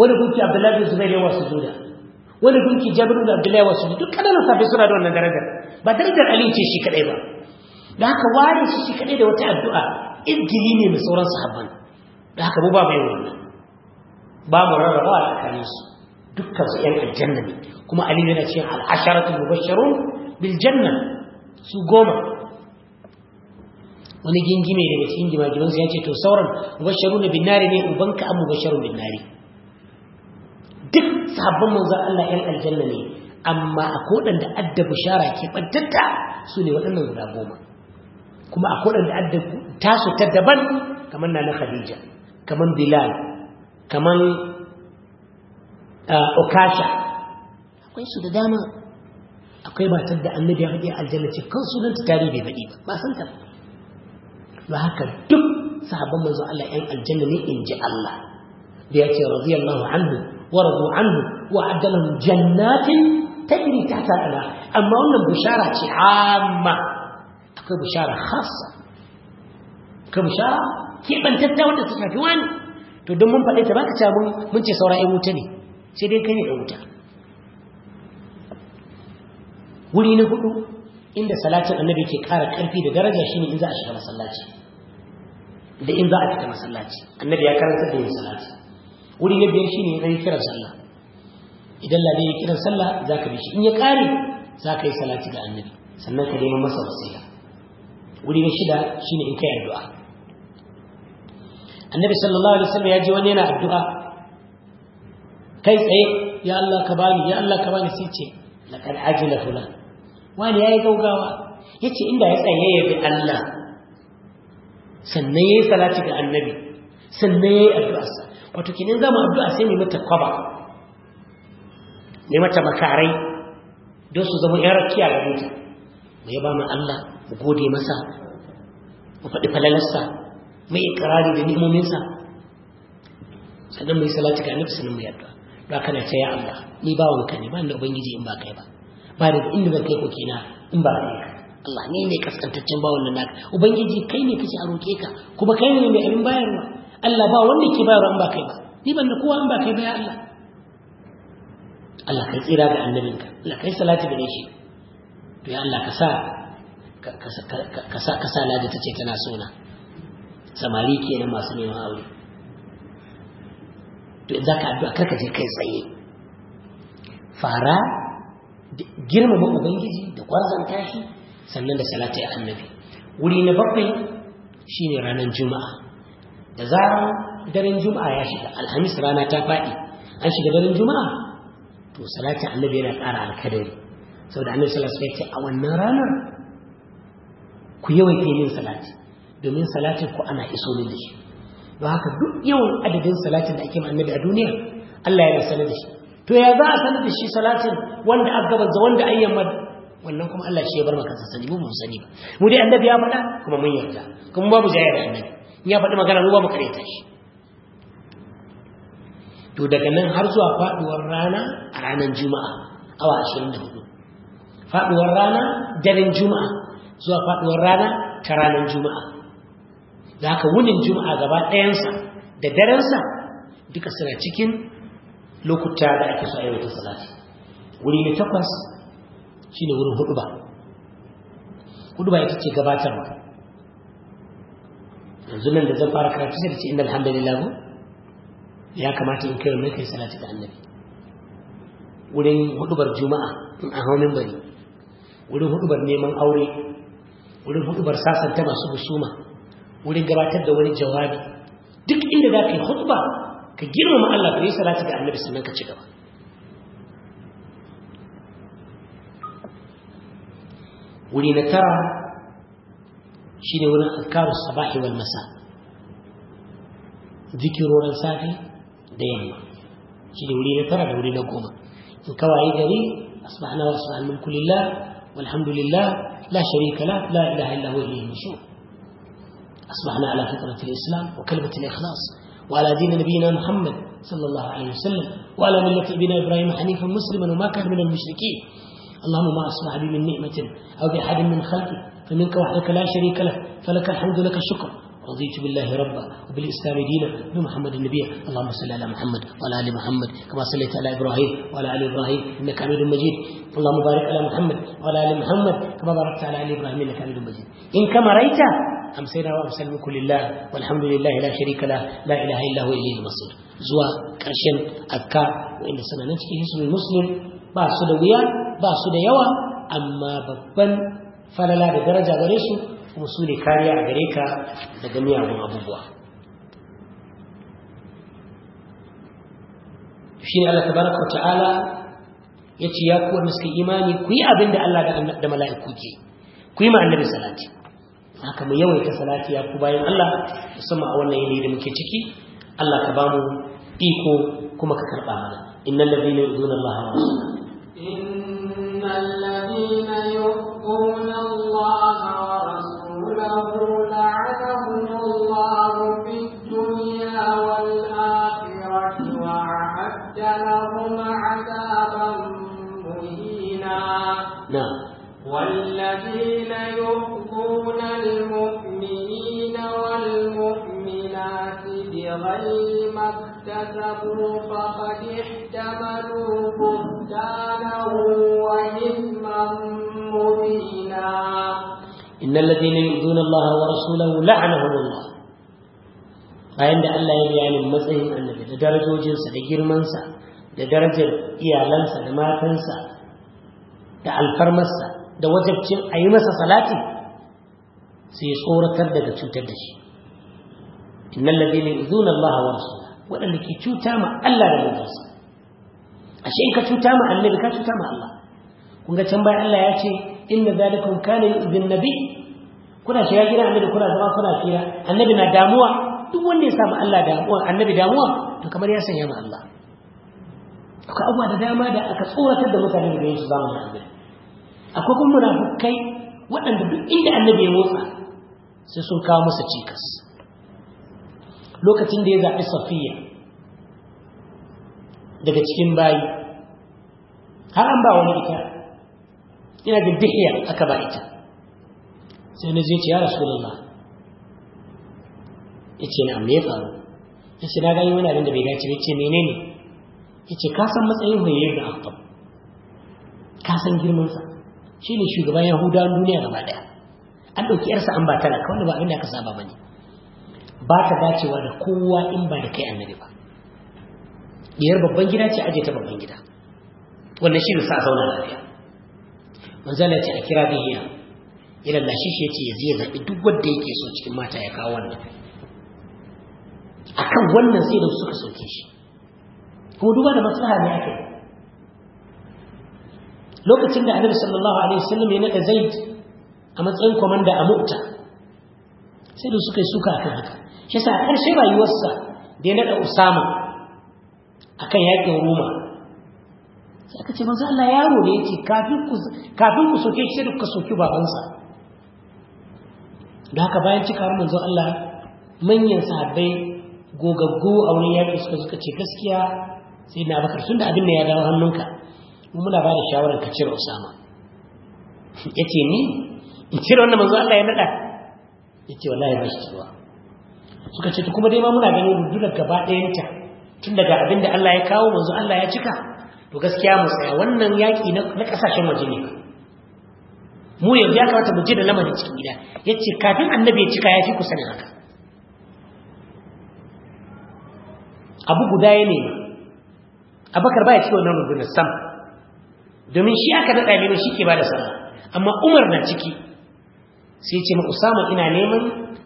wani gunki Abdullahi Zubair ya wasu juda wani gunki Jabir bin Abdullahi wasu juda duk ƙananan safi suna da wannan darajar. Ba darajar Ali ce shi kadai ba. Da haka ware shi shi kadai da wata addu'a izgili ne mai sauran sahabban. Da haka mu ba bai wannan. Ba mu rarraba a tsakanin su. Dukkan su ƴan aljanna ne. Kuma Ali yana cikin al-asharatu mubashsharun bil janna su goma. Wani gingime daga cikin gimagimansa ya ce to sauran mubasharun bin nari ne ubanka an mubasharun bin nari. Duk sahabban manzon Allah ƴan aljanna ne amma a kodan da adda bishara ke bantatta su ne waɗannan guda goma. Kuma a kodan da adda tasu ta daban kamar na Khadija kamar Bilal kamar Okasha. Akwai su da dama. Akwai matar da annabi ya faɗi aljanna ce kan sunanta tarihi bai faɗi ba. San ta ba. Haka duk sahabban manzo Allah ɗan aljanna ne in ji Allah. Da yake radiyallahu anhu wa radu anhu wa addalahum jannatin tajri tahta al amma wannan bishara ce amma akwai bishara khassa. Akwai bishara keɓantatta wanda ta shafi wani. To don mun faɗe ta baka ce mun ce saura ƴan wuta ne sai dai kai ne ɗan wuta. Wuri na huɗu inda salatin annabi ke ƙara ƙarfi da daraja shine in za a shiga masallaci. Da in za a fita masallaci. Annabi ya karanta da yin salati. Wuri na biyar shine in kiran sallah. Idan lalle ya kiran sallah za ka bi shi. In ya ƙare za ka yi salati ga annabi. Sannan ka neman masa wasila. Wuri na shida shine in kai addu'a. Annabi sallallahu alaihi wasallam ya ji wani yana addu'a. Kai tsaye ya Allah ka bani ya Allah ka bani sai ce laqad ajila fulan. Wani yayi gaugawa. Yace inda ya tsaye ya bi Allah sannan yayi salati ga annabi sannan yayi addu'arsa. Wato kinin zama addu'a sai ne mata kwaba ne mata makarai don su zama yan rakiya ga mutum. Mu yaba mu Allah mu gode masa mu faɗi falalarsa mai ikrari da sannan mu salati ga annabi sannan mu addu'a. Don haka na ce ya Allah ni bawanka ne ba ni da ubangiji in ba kai ba. Ba da inda zan kai ku kina in ba kai ka. Allah ne ne kaskantaccen bawon nan naka. Ubangiji kai ne kace a roke ka kuma kai ne mai abin bayarwa. Allah ba wanda ke bayarwa in ba kai ba. Ni ban da kowa in ba kai ba ya Allah. Allah kai tsira ga annabinka. Allah kai salati gare shi. To ya Allah ka sa ka sa ka sa ladi tace tana sona. Samari kenan masu neman aure. To in zaka addu'a kar ka je kai tsaye. Fara girmama ubangiji da kwarzanta shi sannan da salati annabi. Wuri na bakwai shine ranar juma'a. Da zarar daren juma'a ya shiga alhamis rana ta faɗi an shiga daren juma'a to salati annabi yana ƙara alkadari. Saboda annabi sallallahu alaihi wasallam a wannan ranar ku yawaita yin salati domin salatin ku ana iso ne da shi. Don haka duk yawan adadin salatin da ake annabi a duniya Allah ya sanar da shi. To ya za a sanar da shi salatin wanda aka gabas da wanda an yamma? Wannan kuma Allah shi ya bar maka sani mu mun sani ba. Mu dai annabi ya faɗa kuma mun yarda. Kuma babu jayar da annabi. Ya faɗi magana mu ba mu kareta shi. To daga nan har zuwa faduwar rana a ranar juma'a awa 24 faduwar rana daren juma'a zuwa faduwar rana ta ranar juma'a. Da haka wunin juma'a gaba ɗayansa da darensa duka suna cikin lokuta da ake so a yawaita salati. Wuri na takwas shine wurin huduba huduba ita ce gabatarwa. Yanzu nan da zan fara karatu sai da ce inda alhamdulillah ya kamata in kai mai kai salati da annabi. Wurin hudubar juma'a in a haunin bari wurin hudubar neman aure. Wurin hudubar sasanta masu husuma. Wurin gabatar da wani jawabi duk inda za ka yi hutuba ka girmama Allah ka yi salati da annabi sannan ka ci gaba wuri na tara shine wurin azkaru sabahi wal masa zikirorin safi da yamma shine wuri na tara da wuri na goma in kawai gari asbahna wa asbahal mulku lillah walhamdulillah la sharika la la ilaha illa huwa ilayhi nushur أصبحنا على فطرة الإسلام وكلمة الإخلاص وعلى دين نبينا محمد صلى الله عليه وسلم وعلى ملة أبينا إبراهيم حنيفا مسلما وما كان من المشركين. اللهم ما أصبح بي من نعمة أو بأحد من خلقك فمنك وحدك لا شريك له فلك الحمد لك الشكر. رضيت بالله ربا وبالإسلام دينا بمحمد النبي. اللهم صل على محمد وعلى آل محمد كما صليت على إبراهيم وعلى آل إبراهيم إنك حميد مجيد. اللهم بارك على محمد وعلى آل محمد كما باركت على آل إبراهيم إنك حميد مجيد. إن كما رأيت amsayna wa amsalmuku lillah walhamdulillahi la sharika la la ilaha illa huwa ilayhi masir zuwa ƙarshen akka wanda suna nan cikin hisnul muslim ba su da wuya ba su da yawa amma babban falala da daraja gare su kuma su ne kariya a gare ka daga miyagun abubuwa shi ne Allah tabaraka wa ta'ala ya ce ya kuwa suka imani ku yi abin da Allah da mala'iku ke ku yi ma annabi salati haka mu yawaita salati ya ku bayan Allah musamman a wannan yanayi da muke ciki Allah ka bamu iko kuma ka karɓa mana innal ladina yu'minuna Allah wa rasulahu إن الذين يؤذون الله ورسوله لعنهم الله في الدنيا والآخرة وأعد لهم عذابا مهينا نعم والذين يؤذون المؤمنين والمؤمنات بغير ما اكتسبوا فقد احتملوا بهتانا وإثما مبينا إن الذين يؤذون الله ورسوله لعنهم الله bayan da Allah ya bayanin matsayin annabi da darajojinsa da girmansa da darajar iyalansa da matansa da alfarmarsa da wajabcin a yi masa salati sai tsoratar daga cutar da shi. Innal ladina yu'zuna Allah wa rasulahu wadanda ke cuta ma Allah da manzonsa. Ashe in ka cuta ma annabi ka cuta ma Allah. Kun ga can bayan Allah ya ce inna zalikum kana yu'zin nabi. Kuna shiga gidan annabi kuna zama kuna fira. Annabi na damuwa. Duk wanda ya samu Allah damuwa annabi damuwa to kamar ya sanya ma Allah. Akwai abubuwa da dama da aka tsoratar da mutane da su zamanin annabi. Akwai kuma munafukai waɗanda duk inda annabi ya motsa sai sun kawo masa cikas. Lokacin da ya zaɓi safiya daga cikin bayi har an ba wani ita ina da dihiya aka ba ita. Sai na zai ce ya rasulullah ya ce na amma ya faru? Ya ce na gani wani abin da bai dace ya ce menene? Ya ce ka san matsayin mai da akhtab ka san girmansa. Shi ne shugaban yahudawan duniya gaba ɗaya an ɗauki yarsa an ba tana kawai ba abin da aka saba ba ne. Ba ta dacewa da kowa in ba da kai annabi ba. Diyar babban gida ce aje ta babban gida. Wannan shi ne sa zauna lafiya. Manzala ce a kira bihiya idan lashi shi ya ce ya je ya zabi duk wanda yake so cikin mata ya kawo wannan. Akan wannan sai da suka sauke shi. Kuma duba da maslaha ne ake lokacin da annabi sallallahu alaihi wasallam ya nada zaid a matsayin komanda a mu'ta sai da suka yi suka akan haka. Shi sa ƙarshen rayuwarsa da ya nada usama akan yaƙin roma. Sai aka ce manzo Allah yaro ne yake kafin ku kafin ku soke shi da ku soki babansa. Da haka bayan cikawar manzo Allah manyan sahabbai gogaggo a wurin yaƙi suka suka ce gaskiya sai na bakar tunda abin da ya dawo hannunka mu muna ba da shawarar ka cire Usama. Yace ni? In cire wannan manzo Allah ya nada ya ce wallahi ba shi ciwa suka ce kuma dai ma muna ganin rundunar gaba ɗayanta. Tun daga abin da Allah ya kawo manzo Allah ya cika. To gaskiya mu tsaya. Wannan yaƙi na ƙasashen waje ne mu yanzu ya kamata mu je da lamarin cikin gida. Yace kafin annabi ya cika ya fi ku sanin haka. Abu guda ya nema abakar baya cikin wannan rundunar sam. Domin shi aka daɗa neman shi ke ba da sama amma umar na ciki. Sai ce ma usama ina neman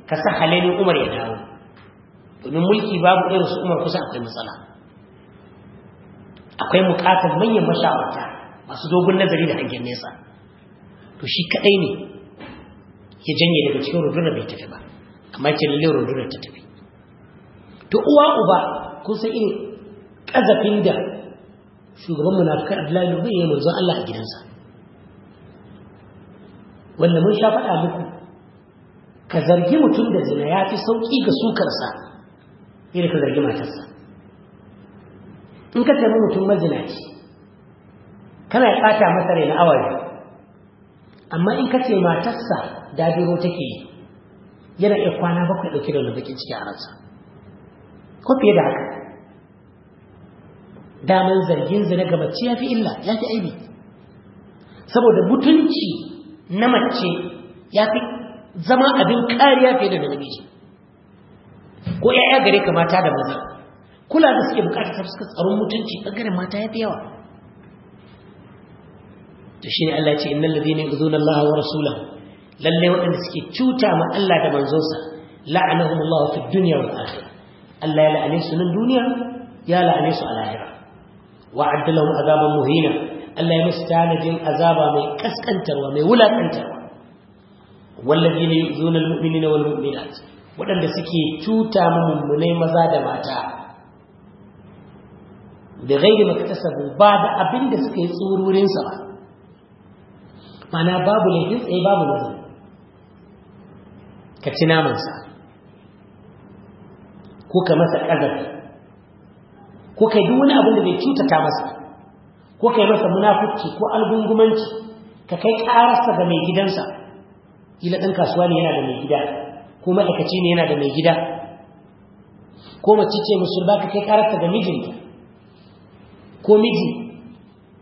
ka sa halilin umar ya dawo. Domin mulki babu irin su umar kusa akwai matsala. Akwai buƙatar manyan mashawarta masu dogon nazari da hangen nesa. To shi kadai ne ya janye daga cikin rundunar bai tafi ba amma ce lalle rundunar ta tafi. To uwa uba kun san irin kazafin da shugaban munafikai Abdullahi bai yi manzon Allah a gidansa. Wanda mun sha faɗa muku ka zargi mutum da zina ya fi sauƙi ga sukarsa irin ka zargi matarsa. In ka taimi mutum mazinaci kana ya ɓata masa rai na awari amma in ka ce matarsa dadiro take yi yana iya kwana bakwai ɗauke da wani bakin ciki a ransa. Ko fiye da haka daman zargin zina ga ya fi illa ya fi aibi. Saboda mutunci na mace ya fi zama abin kariya fiye da namiji. Ko ya'ya gare ka mata da maza. Kula da suke buƙatar ta fuskar tsaron mutunci ɓangaren mata ya fi yawa. To shi ne Allah ce innal ladina yu'zuna Allah wa rasulahu. Lalle waɗanda suke cuta ma Allah da manzonsa la'anahum Allah fi dunya wal akhirah. Allah ya la'ane su nan duniya ya la'ane su a lahira. Wa'adda azaban muhina. Allah ya musu tanadin azaba mai kaskantarwa mai wulakantarwa. Wallazina yu'zuna almu'minina wal mu'minat wadanda suke cuta ma mummunai maza da mata. Da gairi maktasabu ba da abin da suka yi tsururin sa ba. Mana babu laifin tsaye babu laifin. Ka ci namansa. Ko ka masa ƙazafi. Ko kai duk wani abin da bai cutata masa ko kai masa munafurci ko algungumanci ka kai ƙararsa ga mai gidansa. Kila ɗan kasuwa ne yana da mai gida ko ma'aikaci ne yana da mai gida ko mace ce musulma ka kai ƙararsa ga mijinta ko miji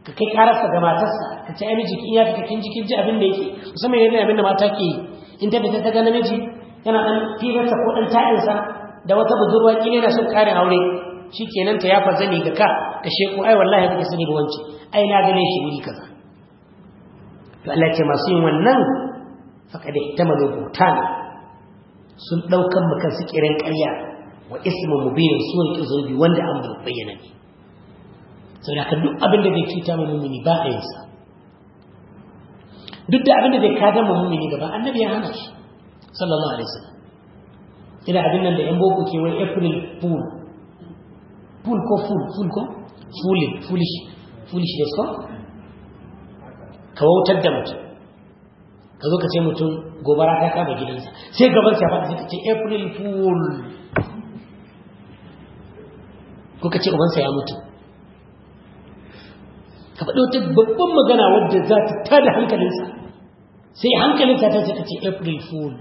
ka kai ƙararsa ga matarsa ka ce ai miji kin ya fita kin ji kin ji abin da yake. Musamman yana abin da mata ke in ta fita ta ga namiji yana ɗan firarsa ko ɗan ta'insa da wata budurwa kila yana son ƙarin aure. Shi kenan ta yafa zani ga ka ka sheku ai wallahi kake sani ba wance ai na gane shi wuri kaza. To Allah ce masu yin wannan faqad ihtamalu butan sun ɗaukan makan su kiran ƙarya. Wa ismu mubin sun ki zubi wanda an bayyana ne. Saboda ka duk abin da zai cuta mu mumini ba a yin sa. Duk da abin da zai kada mu mumini gaba annabi ya hana shi sallallahu alaihi wasallam. Ina abin nan da yan boko ke wani april fool. Fool ko fool fool ko fooling foolish foolish ne ko? Ka da mutum. Ka zo ka ce mutum gobara ta kama gidansa. Sai gaban sa faɗi ka ce april fool. Ko ka ce ubansa ya mutu. Ka faɗi wata babban magana wadda za ta tada hankalinsa. Sai hankalinsa ta ce ka ce april fool.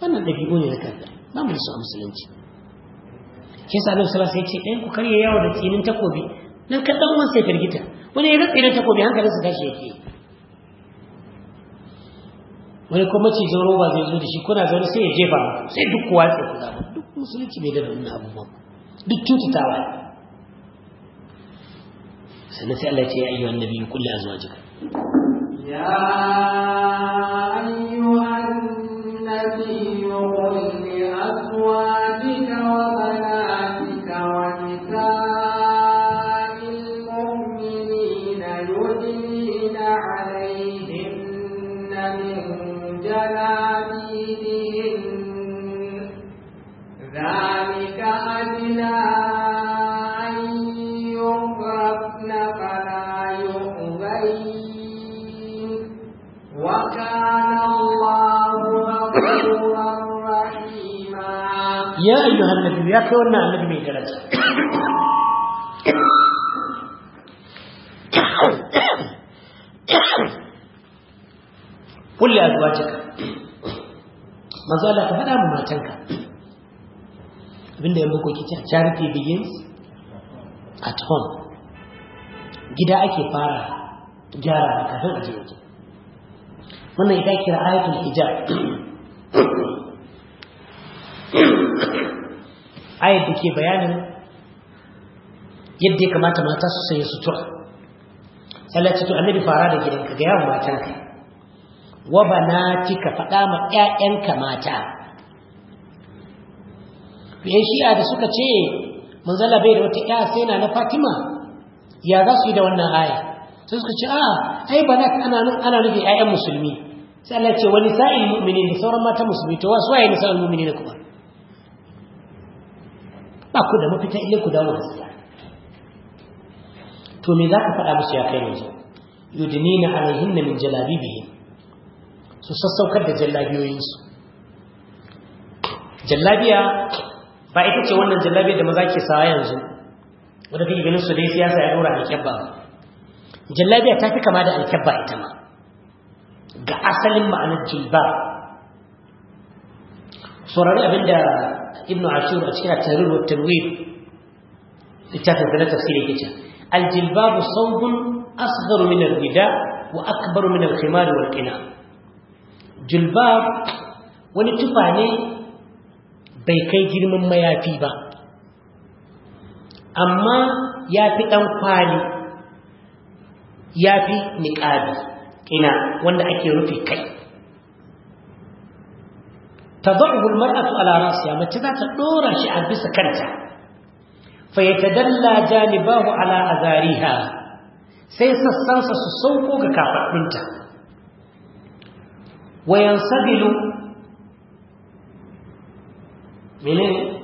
Wannan ɗabi'u ne na kanka ba mu su a musulunci. shi sa Annabi sallallahu alaihi wasallam ya ce ɗan ku karya yawo da tsinin takobi. Nan ka dan wansa firgita. Wani ya rantsa da takobi hankalinsa tashi yake wani kuma macijin roba zai zo da shi kuna zaune sai ya jefa sai duk kowa ya ku zama duk musulunci bai da wannan abubuwan. Duk cututawa ne. Sannan sai Allah ya ce ya ayyuhan nabiyyu qul li ya ayyuhan nabiyyu qul li azwajika wa ya ayyuhan nabiyyu ya kai wannan annabi mai daraja. Kulli azwajika. Manzo Allah ka faɗa mu matanka. Abinda yan bako kici charity begins at home. Gida ake fara gyara kafin a je waje. Wannan ita kira ayatul hijab. Ayat da ke bayanin yadda ya kamata mata su sanya sutura. Sallaci to annabi fara da gidanka ga yawan matanka. Wa banatika faɗa ma ƴaƴanka mata. Yan shi'a da suka ce manzala bai da wata ƴa sai na na Fatima ya za su yi da wannan aya? Sai suka ce a ai banat ana ana nufin ƴaƴan musulmi. Sai Allah ya ce wani sa'il mu'minin sauran mata musulmi to wasu waye nisa'il mu'minin kuma? Ba ku da mafita ile ku dawo gaskiya. To me za ka faɗa musu ya kai yanzu? Yudnina alaihinna min jalabibihin su sassaukar da jallabiyoyinsu. Jallabiya ba ita ce wannan jallabiya da maza ke sawa yanzu. Wadda kake ganin su dai siyasa ya dora alkyabba ba. Jallabiya ta fi kama da alkyabba ita ma. Ga asalin ma'anar jilba saurari abin da ibn ashur a cikin tarir wa tanwir littafin da na tafsiri yake ce aljilbabu saubun asgharu min al-rida wa akbaru min al-khimar wal qina. Jilbab wani tufa ne bai kai girman mayafi ba amma ya ɗan kwali ya fi ina wanda ake rufe kai ta za'ubul mar'atu ala rasiya mace za ta ɗora shi a bisa kanta fa ya tadalla janibahu ala azariha sai sassansa su sauko ga kafaɗinta wayan sabilu menene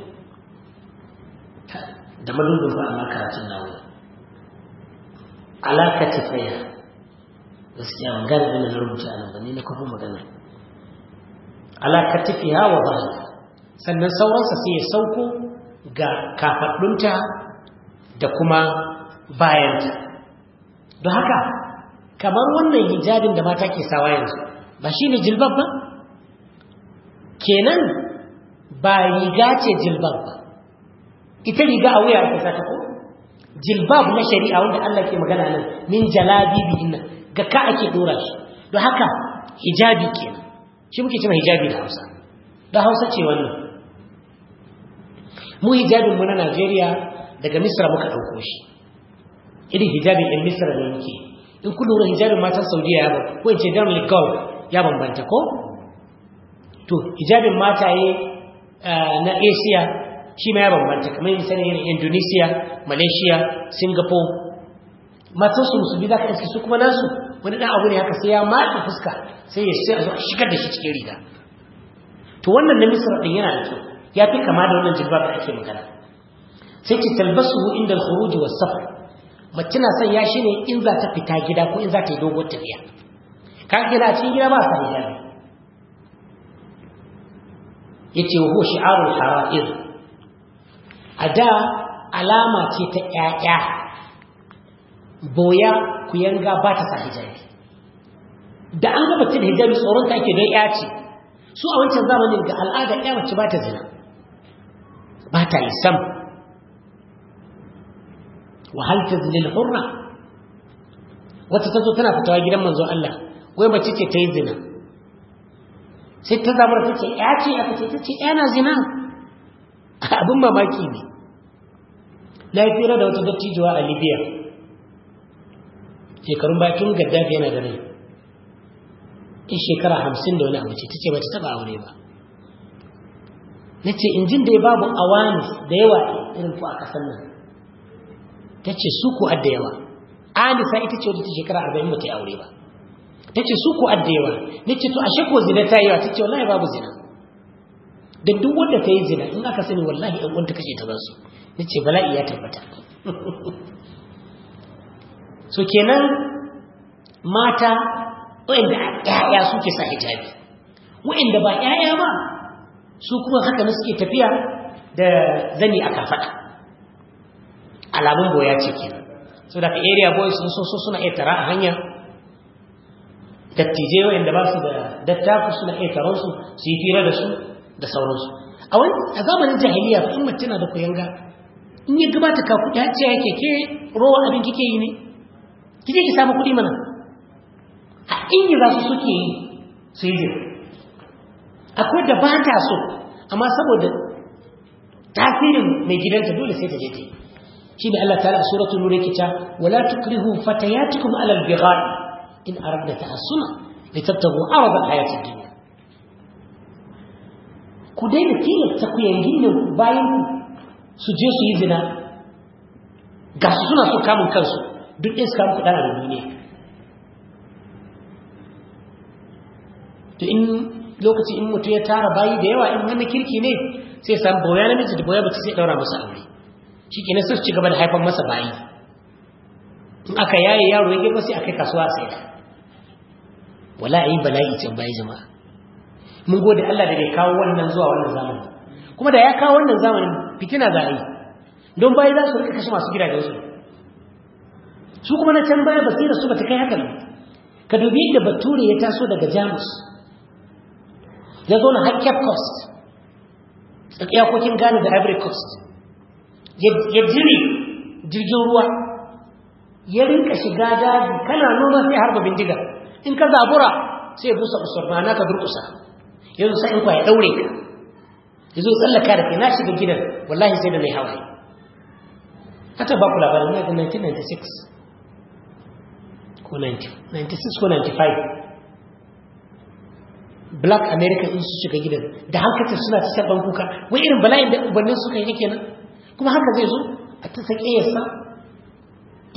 da madubin ba a makaratun nawo alaka tafaya gaskiya ban gane da na rubuta a nan ba ni na kafa magana alaka tafiya wa ba sannan sauransa sai ya sauko ga kafaɗunta da kuma bayanta. Don haka kamar wannan hijabin da mata ke sawa yanzu ba shi ne jilbab ba? Kenan ba riga ce jilbab ba. Ita riga a wuya ake sata ko? Jilbab na shari'a wanda Allah ke magana nan min jalabibi inna ga ka ake dora shi. Don haka hijabi kenan. Shi muke cewa hijabi da Hausa. Da Hausa ce wannan. Mu hijabin mu na Najeriya daga Misra muka ɗauko shi. Irin hijabin ɗin Misra ne muke. In ku lura hijabin matan Saudiya ya ko in ce Darul Gaul ya bambanta ko? To hijabin mataye na Asia shi ma ya bambanta. Kamar misali irin Indonesia Malaysia Singapore. Matan su musulmi za ka iske su kuma nasu. Wani ɗan abu ne haka sai ya matsa fuska sai ya sai a zo a shigar da shi cikin riga. To wannan na Misra ɗin yana da kyau ya fi kama da wannan jilbab da ake magana. Sai ki talbasuhu inda al-khuruj was safar mace na son ya shi ne in za ta fita gida ko in za ta yi dogon tafiya. Ka gida cikin gida ba sa hijabi ya ce wa huwa shi'arul hara'ir a da alama ce ta ƴaƴa boya ku yanga ba ta sa hijabi. Da an ga mace da hijabi tsoron ta ake don ƴa ce. Su a wancan zamanin ga al'ada ƴa mace ba ta zina. Ba ta yi sam. Wa hal tazlil hurra? Wata ta zo tana fitawa gidan manzon Allah wai mace ce ta yi zina. Sai ta zamar ta ce ya ce aka ce? Ta ce yana zina. Abin mamaki ne. Na yi fira da wata dattijuwa a libya. Shekarun baya tun gaddafi yana da rai. In shekara hamsin da wani abu ce ta ce ba ta taba aure ba. Na ce injin da ya babu awanis da yawa irin ku a ƙasar nan. Ta ce su ku adda yawa. Anisa ita ce wadda ta shekara arba'in ba ta yi aure ba. Ta ce su ku adda yawa. Ni ce to ashe ko zina ta yi yawa? Ta ce wallahi babu zina. Da duk wanda ta yi zina in aka sani wallahi ɗan wanda kashe ta za su ni ce bala'i ya tabbata. so kenan mata waɗanda ƴaƴa suke sa hijabi waɗanda ba ƴaƴa ba su kuma haka ne suke tafiya da zani a kafaɗa. Alamun boya ce kenan. So da area boys sun so suna iya tara a hanya. Dattijai wa'anda ba su da dattaku suna iya taron su su yi fira da su da sauransu. A wani a zamanin jahiliya fa in da kuyanga in ya gabata ka kuɗi ce yake ke rowa abin kike yi ne? Kike ki samu kuɗi mana. A inyi za su suke yi su yi akwai da ba ta so amma saboda tasirin mai gidanta dole sai ta je ta yi. Shine Allah ta'ala suratul nur yake ta wala tukrihu fatayatikum ala al-bigha in aradna tahassuna litabtagu arada al-hayati ad-dunya. Ku daina tilasta ku yangin nan bayan su je su yi zina. Ga su suna so kamun kansu. Duk ɗin su kamun kuɗa a duniya. To in lokaci in mutu ya tara bayi da yawa in wani kirki ne sai samu boya namiji da boya bace sai daura masa aure. Shi ke sai su ci gaba da haifan masa bayi. In aka yaye yaro ya girma sai a kai kasuwa sai da wallahi bala'i can bai jama'a. Mun gode Allah da bai kawo wannan zuwa wannan zamani kuma da ya kawo wannan zamanin fitina za a yi. Don bayi za su riƙa kashe masu gidajensu. Su kuma na can baya basira su bata kai haka ne ka dubi inda bature ya taso daga jamus. Ya zo na har cape tsakiyakokin gane da ivory coast. Ya jiri jirgin ruwa. Ya rinka shiga daji. Kana noma sai harba bindiga. In ka zabura sai busa usurna na ka durkusa yanzu sai in kwa ya daure ka. Ya zo tsallaka da kai na shiga gidan. Wallahi sai da mai hawaye. Hata ba ku labarin ne ga 1996 ko 96 ko 95 black america in su shiga gidan. Da hankalin suna ta sabon kuka. Wai irin bala'in da ubannin suka yi kenan? Kuma haka zai zo? A ta sake yasa?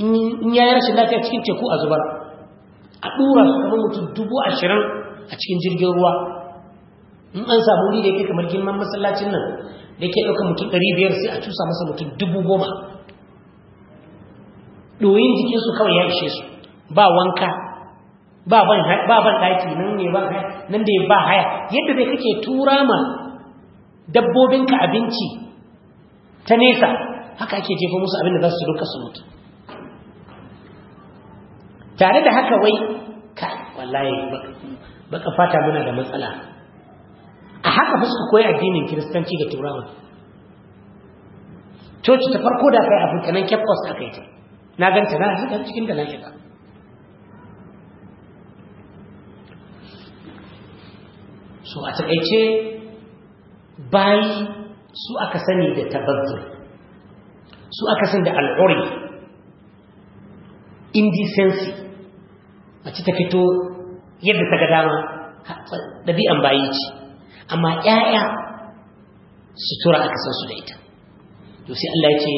In ya yi rashin lafiya cikin teku a zubar. A ɗura su kamar mutum dubu ashirin a cikin jirgin ruwa. In an samu wuri da yake kamar girman masallacin nan da yake ɗaukar mutum ɗari biyar sai a cusa masa mutum dubu goma. Ɗoyin jikinsu kawai ya ishe su. Ba wanka ba ban ɗaki nan ne ba nan da ba haya. Yadda dai kake tura ma dabbobinka abinci ta nesa haka ake jefa musu abin da za su duka su mutu. Tare da haka wai ka wallahi baka fata muna da matsala. A haka fa suka koyi addinin kiristanci da turawa. Coci ta farko da kai afirka nan kyakwas aka yi ta. Na ganta na cikin da na shiga. So a taƙaice bayi su aka sani da tabazzur. Su aka sani da al'uri. Indecency. Mace ta fito yadda ta ga dama ɗabi'an bayi ce. Amma ‘ya'ya sutura aka san su da ita. To sai Allah ya ce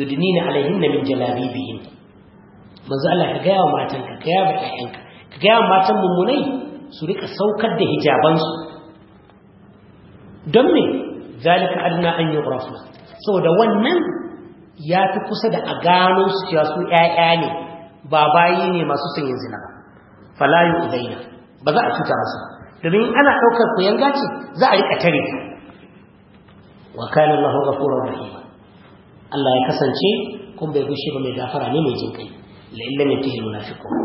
yudnina alaihinna min jalabibihin manzo Allah ka gaya wa matanka ka gaya wa ƴaƴanka. Ka gaya wa matan mummunai su riƙa saukar da hijabansu. don me zalika adna an yughrafna saboda wannan ya fi kusa da a gano su cewa su ƴaƴa ne ba bayi ne masu son yin zina ba fala yu'daina ba za a cuta musu domin ana ɗaukar kuyanga ce za a rika tare ta wa kana Allahu ghafurur rahim Allah ya kasance kun bai gushe ba mai gafara ne mai jin kai la illa ne tahil munafiqun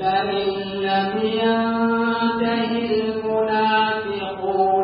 لئن لم ينته المنافقون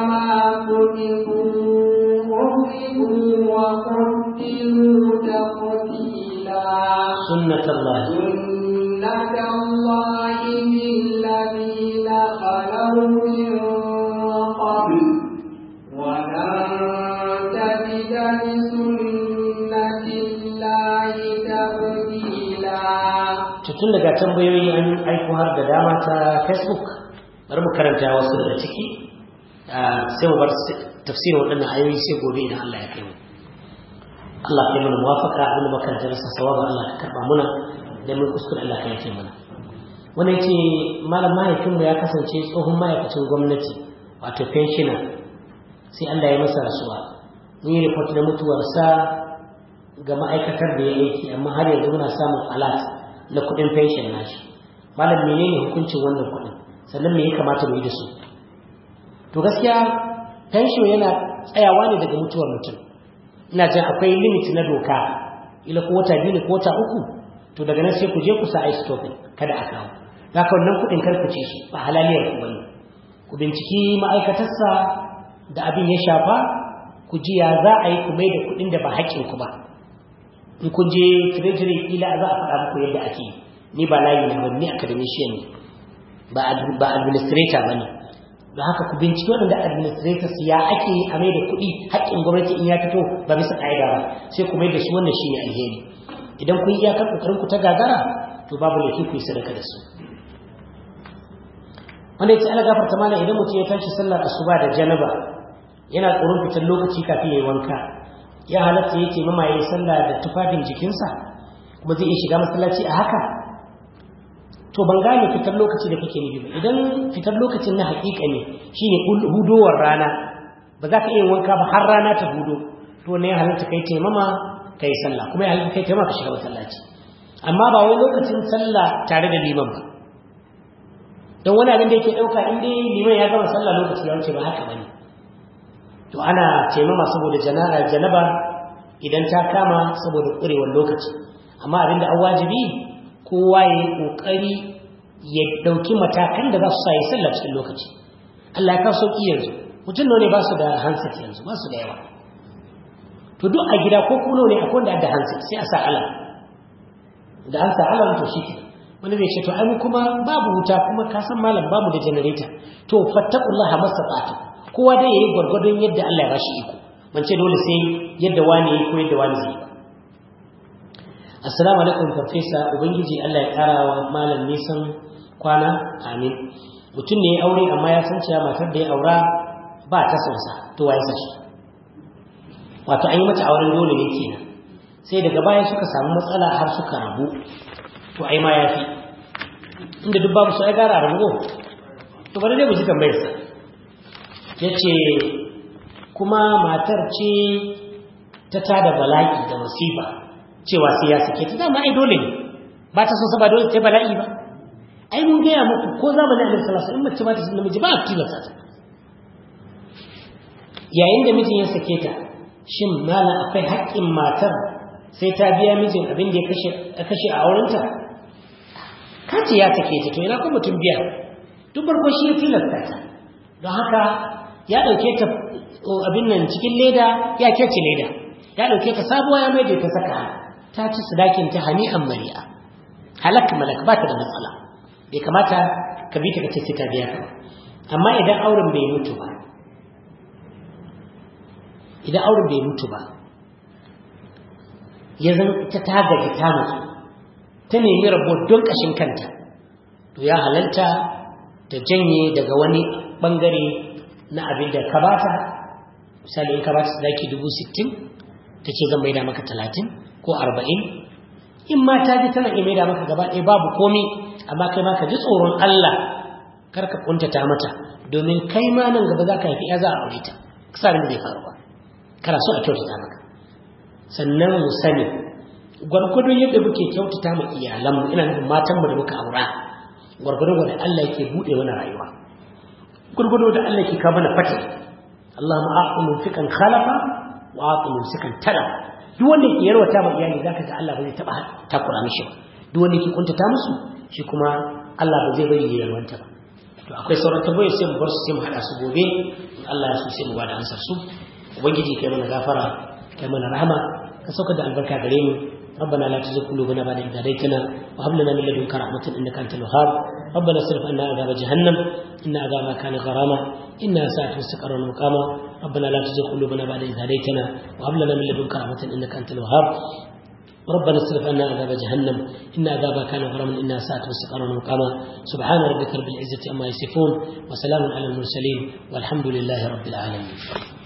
أينما كتبوا أخذوا وقتلوا تقتيلا سنة الله سنة الله الذين خلوا من قبل ولن تجد لسنة الله تبديلا tun daga tambayoyi an aiko har da dama ta facebook bari mu karanta wasu daga ciki sai mu bar tafsirin waɗannan ayoyi sai gobe idan Allah ya kai mu. Allah ya mana muwafaka abin makaranta rasa sawaba Allah ka karɓa muna da mun kuskure Allah ka yafe mana. Wannan ya ce malam mahaifinmu ya kasance tsohon ma'aikacin gwamnati wato pensioner. Sai Allah ya masa rasuwa. Yi report na mutuwarsa ga ma'aikatar da ya aiki amma har yanzu muna samun alert na kuɗin pension nashi. Malam menene hukuncin wannan kuɗin? Sannan me ya kamata mu yi da su? To gaskiya pension yana tsayawa ne daga mutuwar mutum. Ina jin akwai limit na doka ila ko wata biyu ne ko wata uku to daga nan sai ku je ku sa ice stopping kada a kawo. Haka wannan kuɗin kar ku ce shi ba halaliyar ku ba ne. Ku binciki ma'aikatarsa da abin ya shafa ku ji ya za a yi ku mai da kuɗin da ba haƙƙin ku ba. In kun je treasury ila za a faɗa muku yadda ake ni ba layi na ni academician ne. Ba ba administrator don haka ku binciki waɗanda administrators ya ake yi a mai da kuɗi haƙƙin gwamnati in ya fito ba bisa ƙa'ida ba sai ku mai da su wannan shine alheri. Idan kun iyakar ƙoƙarin ku ta gagara to babu laifi ku yi sadaka da su. Wanda ya ce Allah gafarta mana idan mutum ya tashi sallar asuba da janaba yana tsoron fitar lokaci kafin yayi wanka ya halatta yake mama yayi sallah da tufafin jikinsa kuma zai iya shiga masallaci a haka? To ban gane fitar lokaci da kake nufi idan fitar lokacin na haƙiƙa ne shine hudowar rana. Ba za ka iya wanka ba har rana ta hudo. To ne ya halatta kai taimama kai sallah. Kuma ya halatta kai taimama ka shiga masallaci. Amma ba wai lokacin sallah tare da liman ba. Don wani abin da yake ɗauka in dai liman ya gama sallah lokaci ya wuce ba haka ba ne to ana taimama saboda janaba idan ta kama saboda ƙurewar lokaci. Amma abin da an wajibi kowa ya yi ƙoƙari ya ɗauki matakan da za su sa ya sallah cikin lokaci. Allah ya kawo sauƙi yanzu. Mutum ne ba su da handset yanzu? Ba su da yawa. To duk a gida ko kuno ne akwai wanda da handset? Sai a sa alam da an sa alam to shi wani zai ce to ai kuma babu wuta kuma ka san malam ba mu da generator. To fattaqullaha masata'tu kowa dai yayi gwargwadon yadda Allah ya bashi iko. Ban ce dole sai yadda wani yayi ko yadda wani zai assalamu alaikum farfesa ubangiji Allah ya kara wa malam nisan kwana. Amin. Mutum ne ya aure amma ya san cewa matar da ya aura ba ta sausa to waye sashi? Wato an yi mata auren dole ne kenan. Sai daga baya suka samu matsala har suka rabu. To ai ma ya fi. Inda duk babu su ai gara rabu to bari dai mu ji tambayar sa ya ce kuma matar ce ta tada bala'i da masifa. Cewa sai ya sake ta. Dama ai dole ne. Ba ta so sa ba dole ta bala'i ba. Ai mun gaya muku ko zamanin annabi sallallahu alaihi wasallam mace ba ta namiji ba a tilasta ta. Yayin da mijin ya sake ta shin malam akwai haƙƙin matar sai ta biya mijin abin da ya kashe a aurenta? Kace ya sake ta to ina kuma mutum biya? Duk farko shi ya tilasta ta. Don haka ya ɗauke ta abin nan cikin leda ya kyace leda. Ya ɗauke ta sabuwa ya mai da ta saka. Ta ci sadakin ta hani an mari'a. Halak malak ba ta da matsala. Bai kamata ka bi ta ka ce ta biya amma idan auren bai mutu ba idan auren bai mutu ba ya zan ta tagaji ta mutu ta nemi rabo don ƙashin kanta to ya halalta ta janye daga wani ɓangare na abin da ka bata misali in ka bata sadaki dubu sittin ta ce zan maida maka talatin. Ko arba'in in ma ta ji tana iya maida maka gaba ɗaya babu komi amma kai ma ka ji tsoron Allah kar ka kuntata mata domin kai ma nan gaba za ka haifi ya za a aure ta kasa da zai faru ba kana so a kyautata maka. Sannan mu sani gwargwadon yadda muke kyautata ma iyalanmu ina nufin matanmu da muka aura gwargwadon wanda Allah yake buɗe mana rayuwa gwargwadon da Allah yake kawo mana fata Allahumma a'tu munfiqan khalafa wa a'tu mumsikan talab duk wanda yake yarwata ma iyali zaka ga Allah ba zai taba takura mishi ba. Duk wanda yake kuntata musu shi kuma Allah ba zai bari ya yarwanta ba. To akwai sauran tambayoyi sai mu bar su sai mu hada su gobe. Allah ya so sai mu ba da ansar su. Ubangiji kai mana gafara kai mana rahama. Ka sauka da albarka gare mu. ربنا لا تزغ قلوبنا بعد إذ هديتنا وهب لنا من لدنك رحمة إنك أنت الوهاب. ربنا اصرف عنا عذاب جهنم. إن عذابها كان غراما. إنها ساءت مستقرا ومقاما. ربنا لا تزغ قلوبنا بعد إذ هديتنا وهب لنا من لدنك رحمة إنك أنت الوهاب. ربنا اصرف عنا عذاب جهنم. إن عذابها كان غراما. إنها ساءت مستقرا ومقاما. سبحان ربك رب العزة عما يصفون وسلام على المرسلين والحمد لله رب العالمين.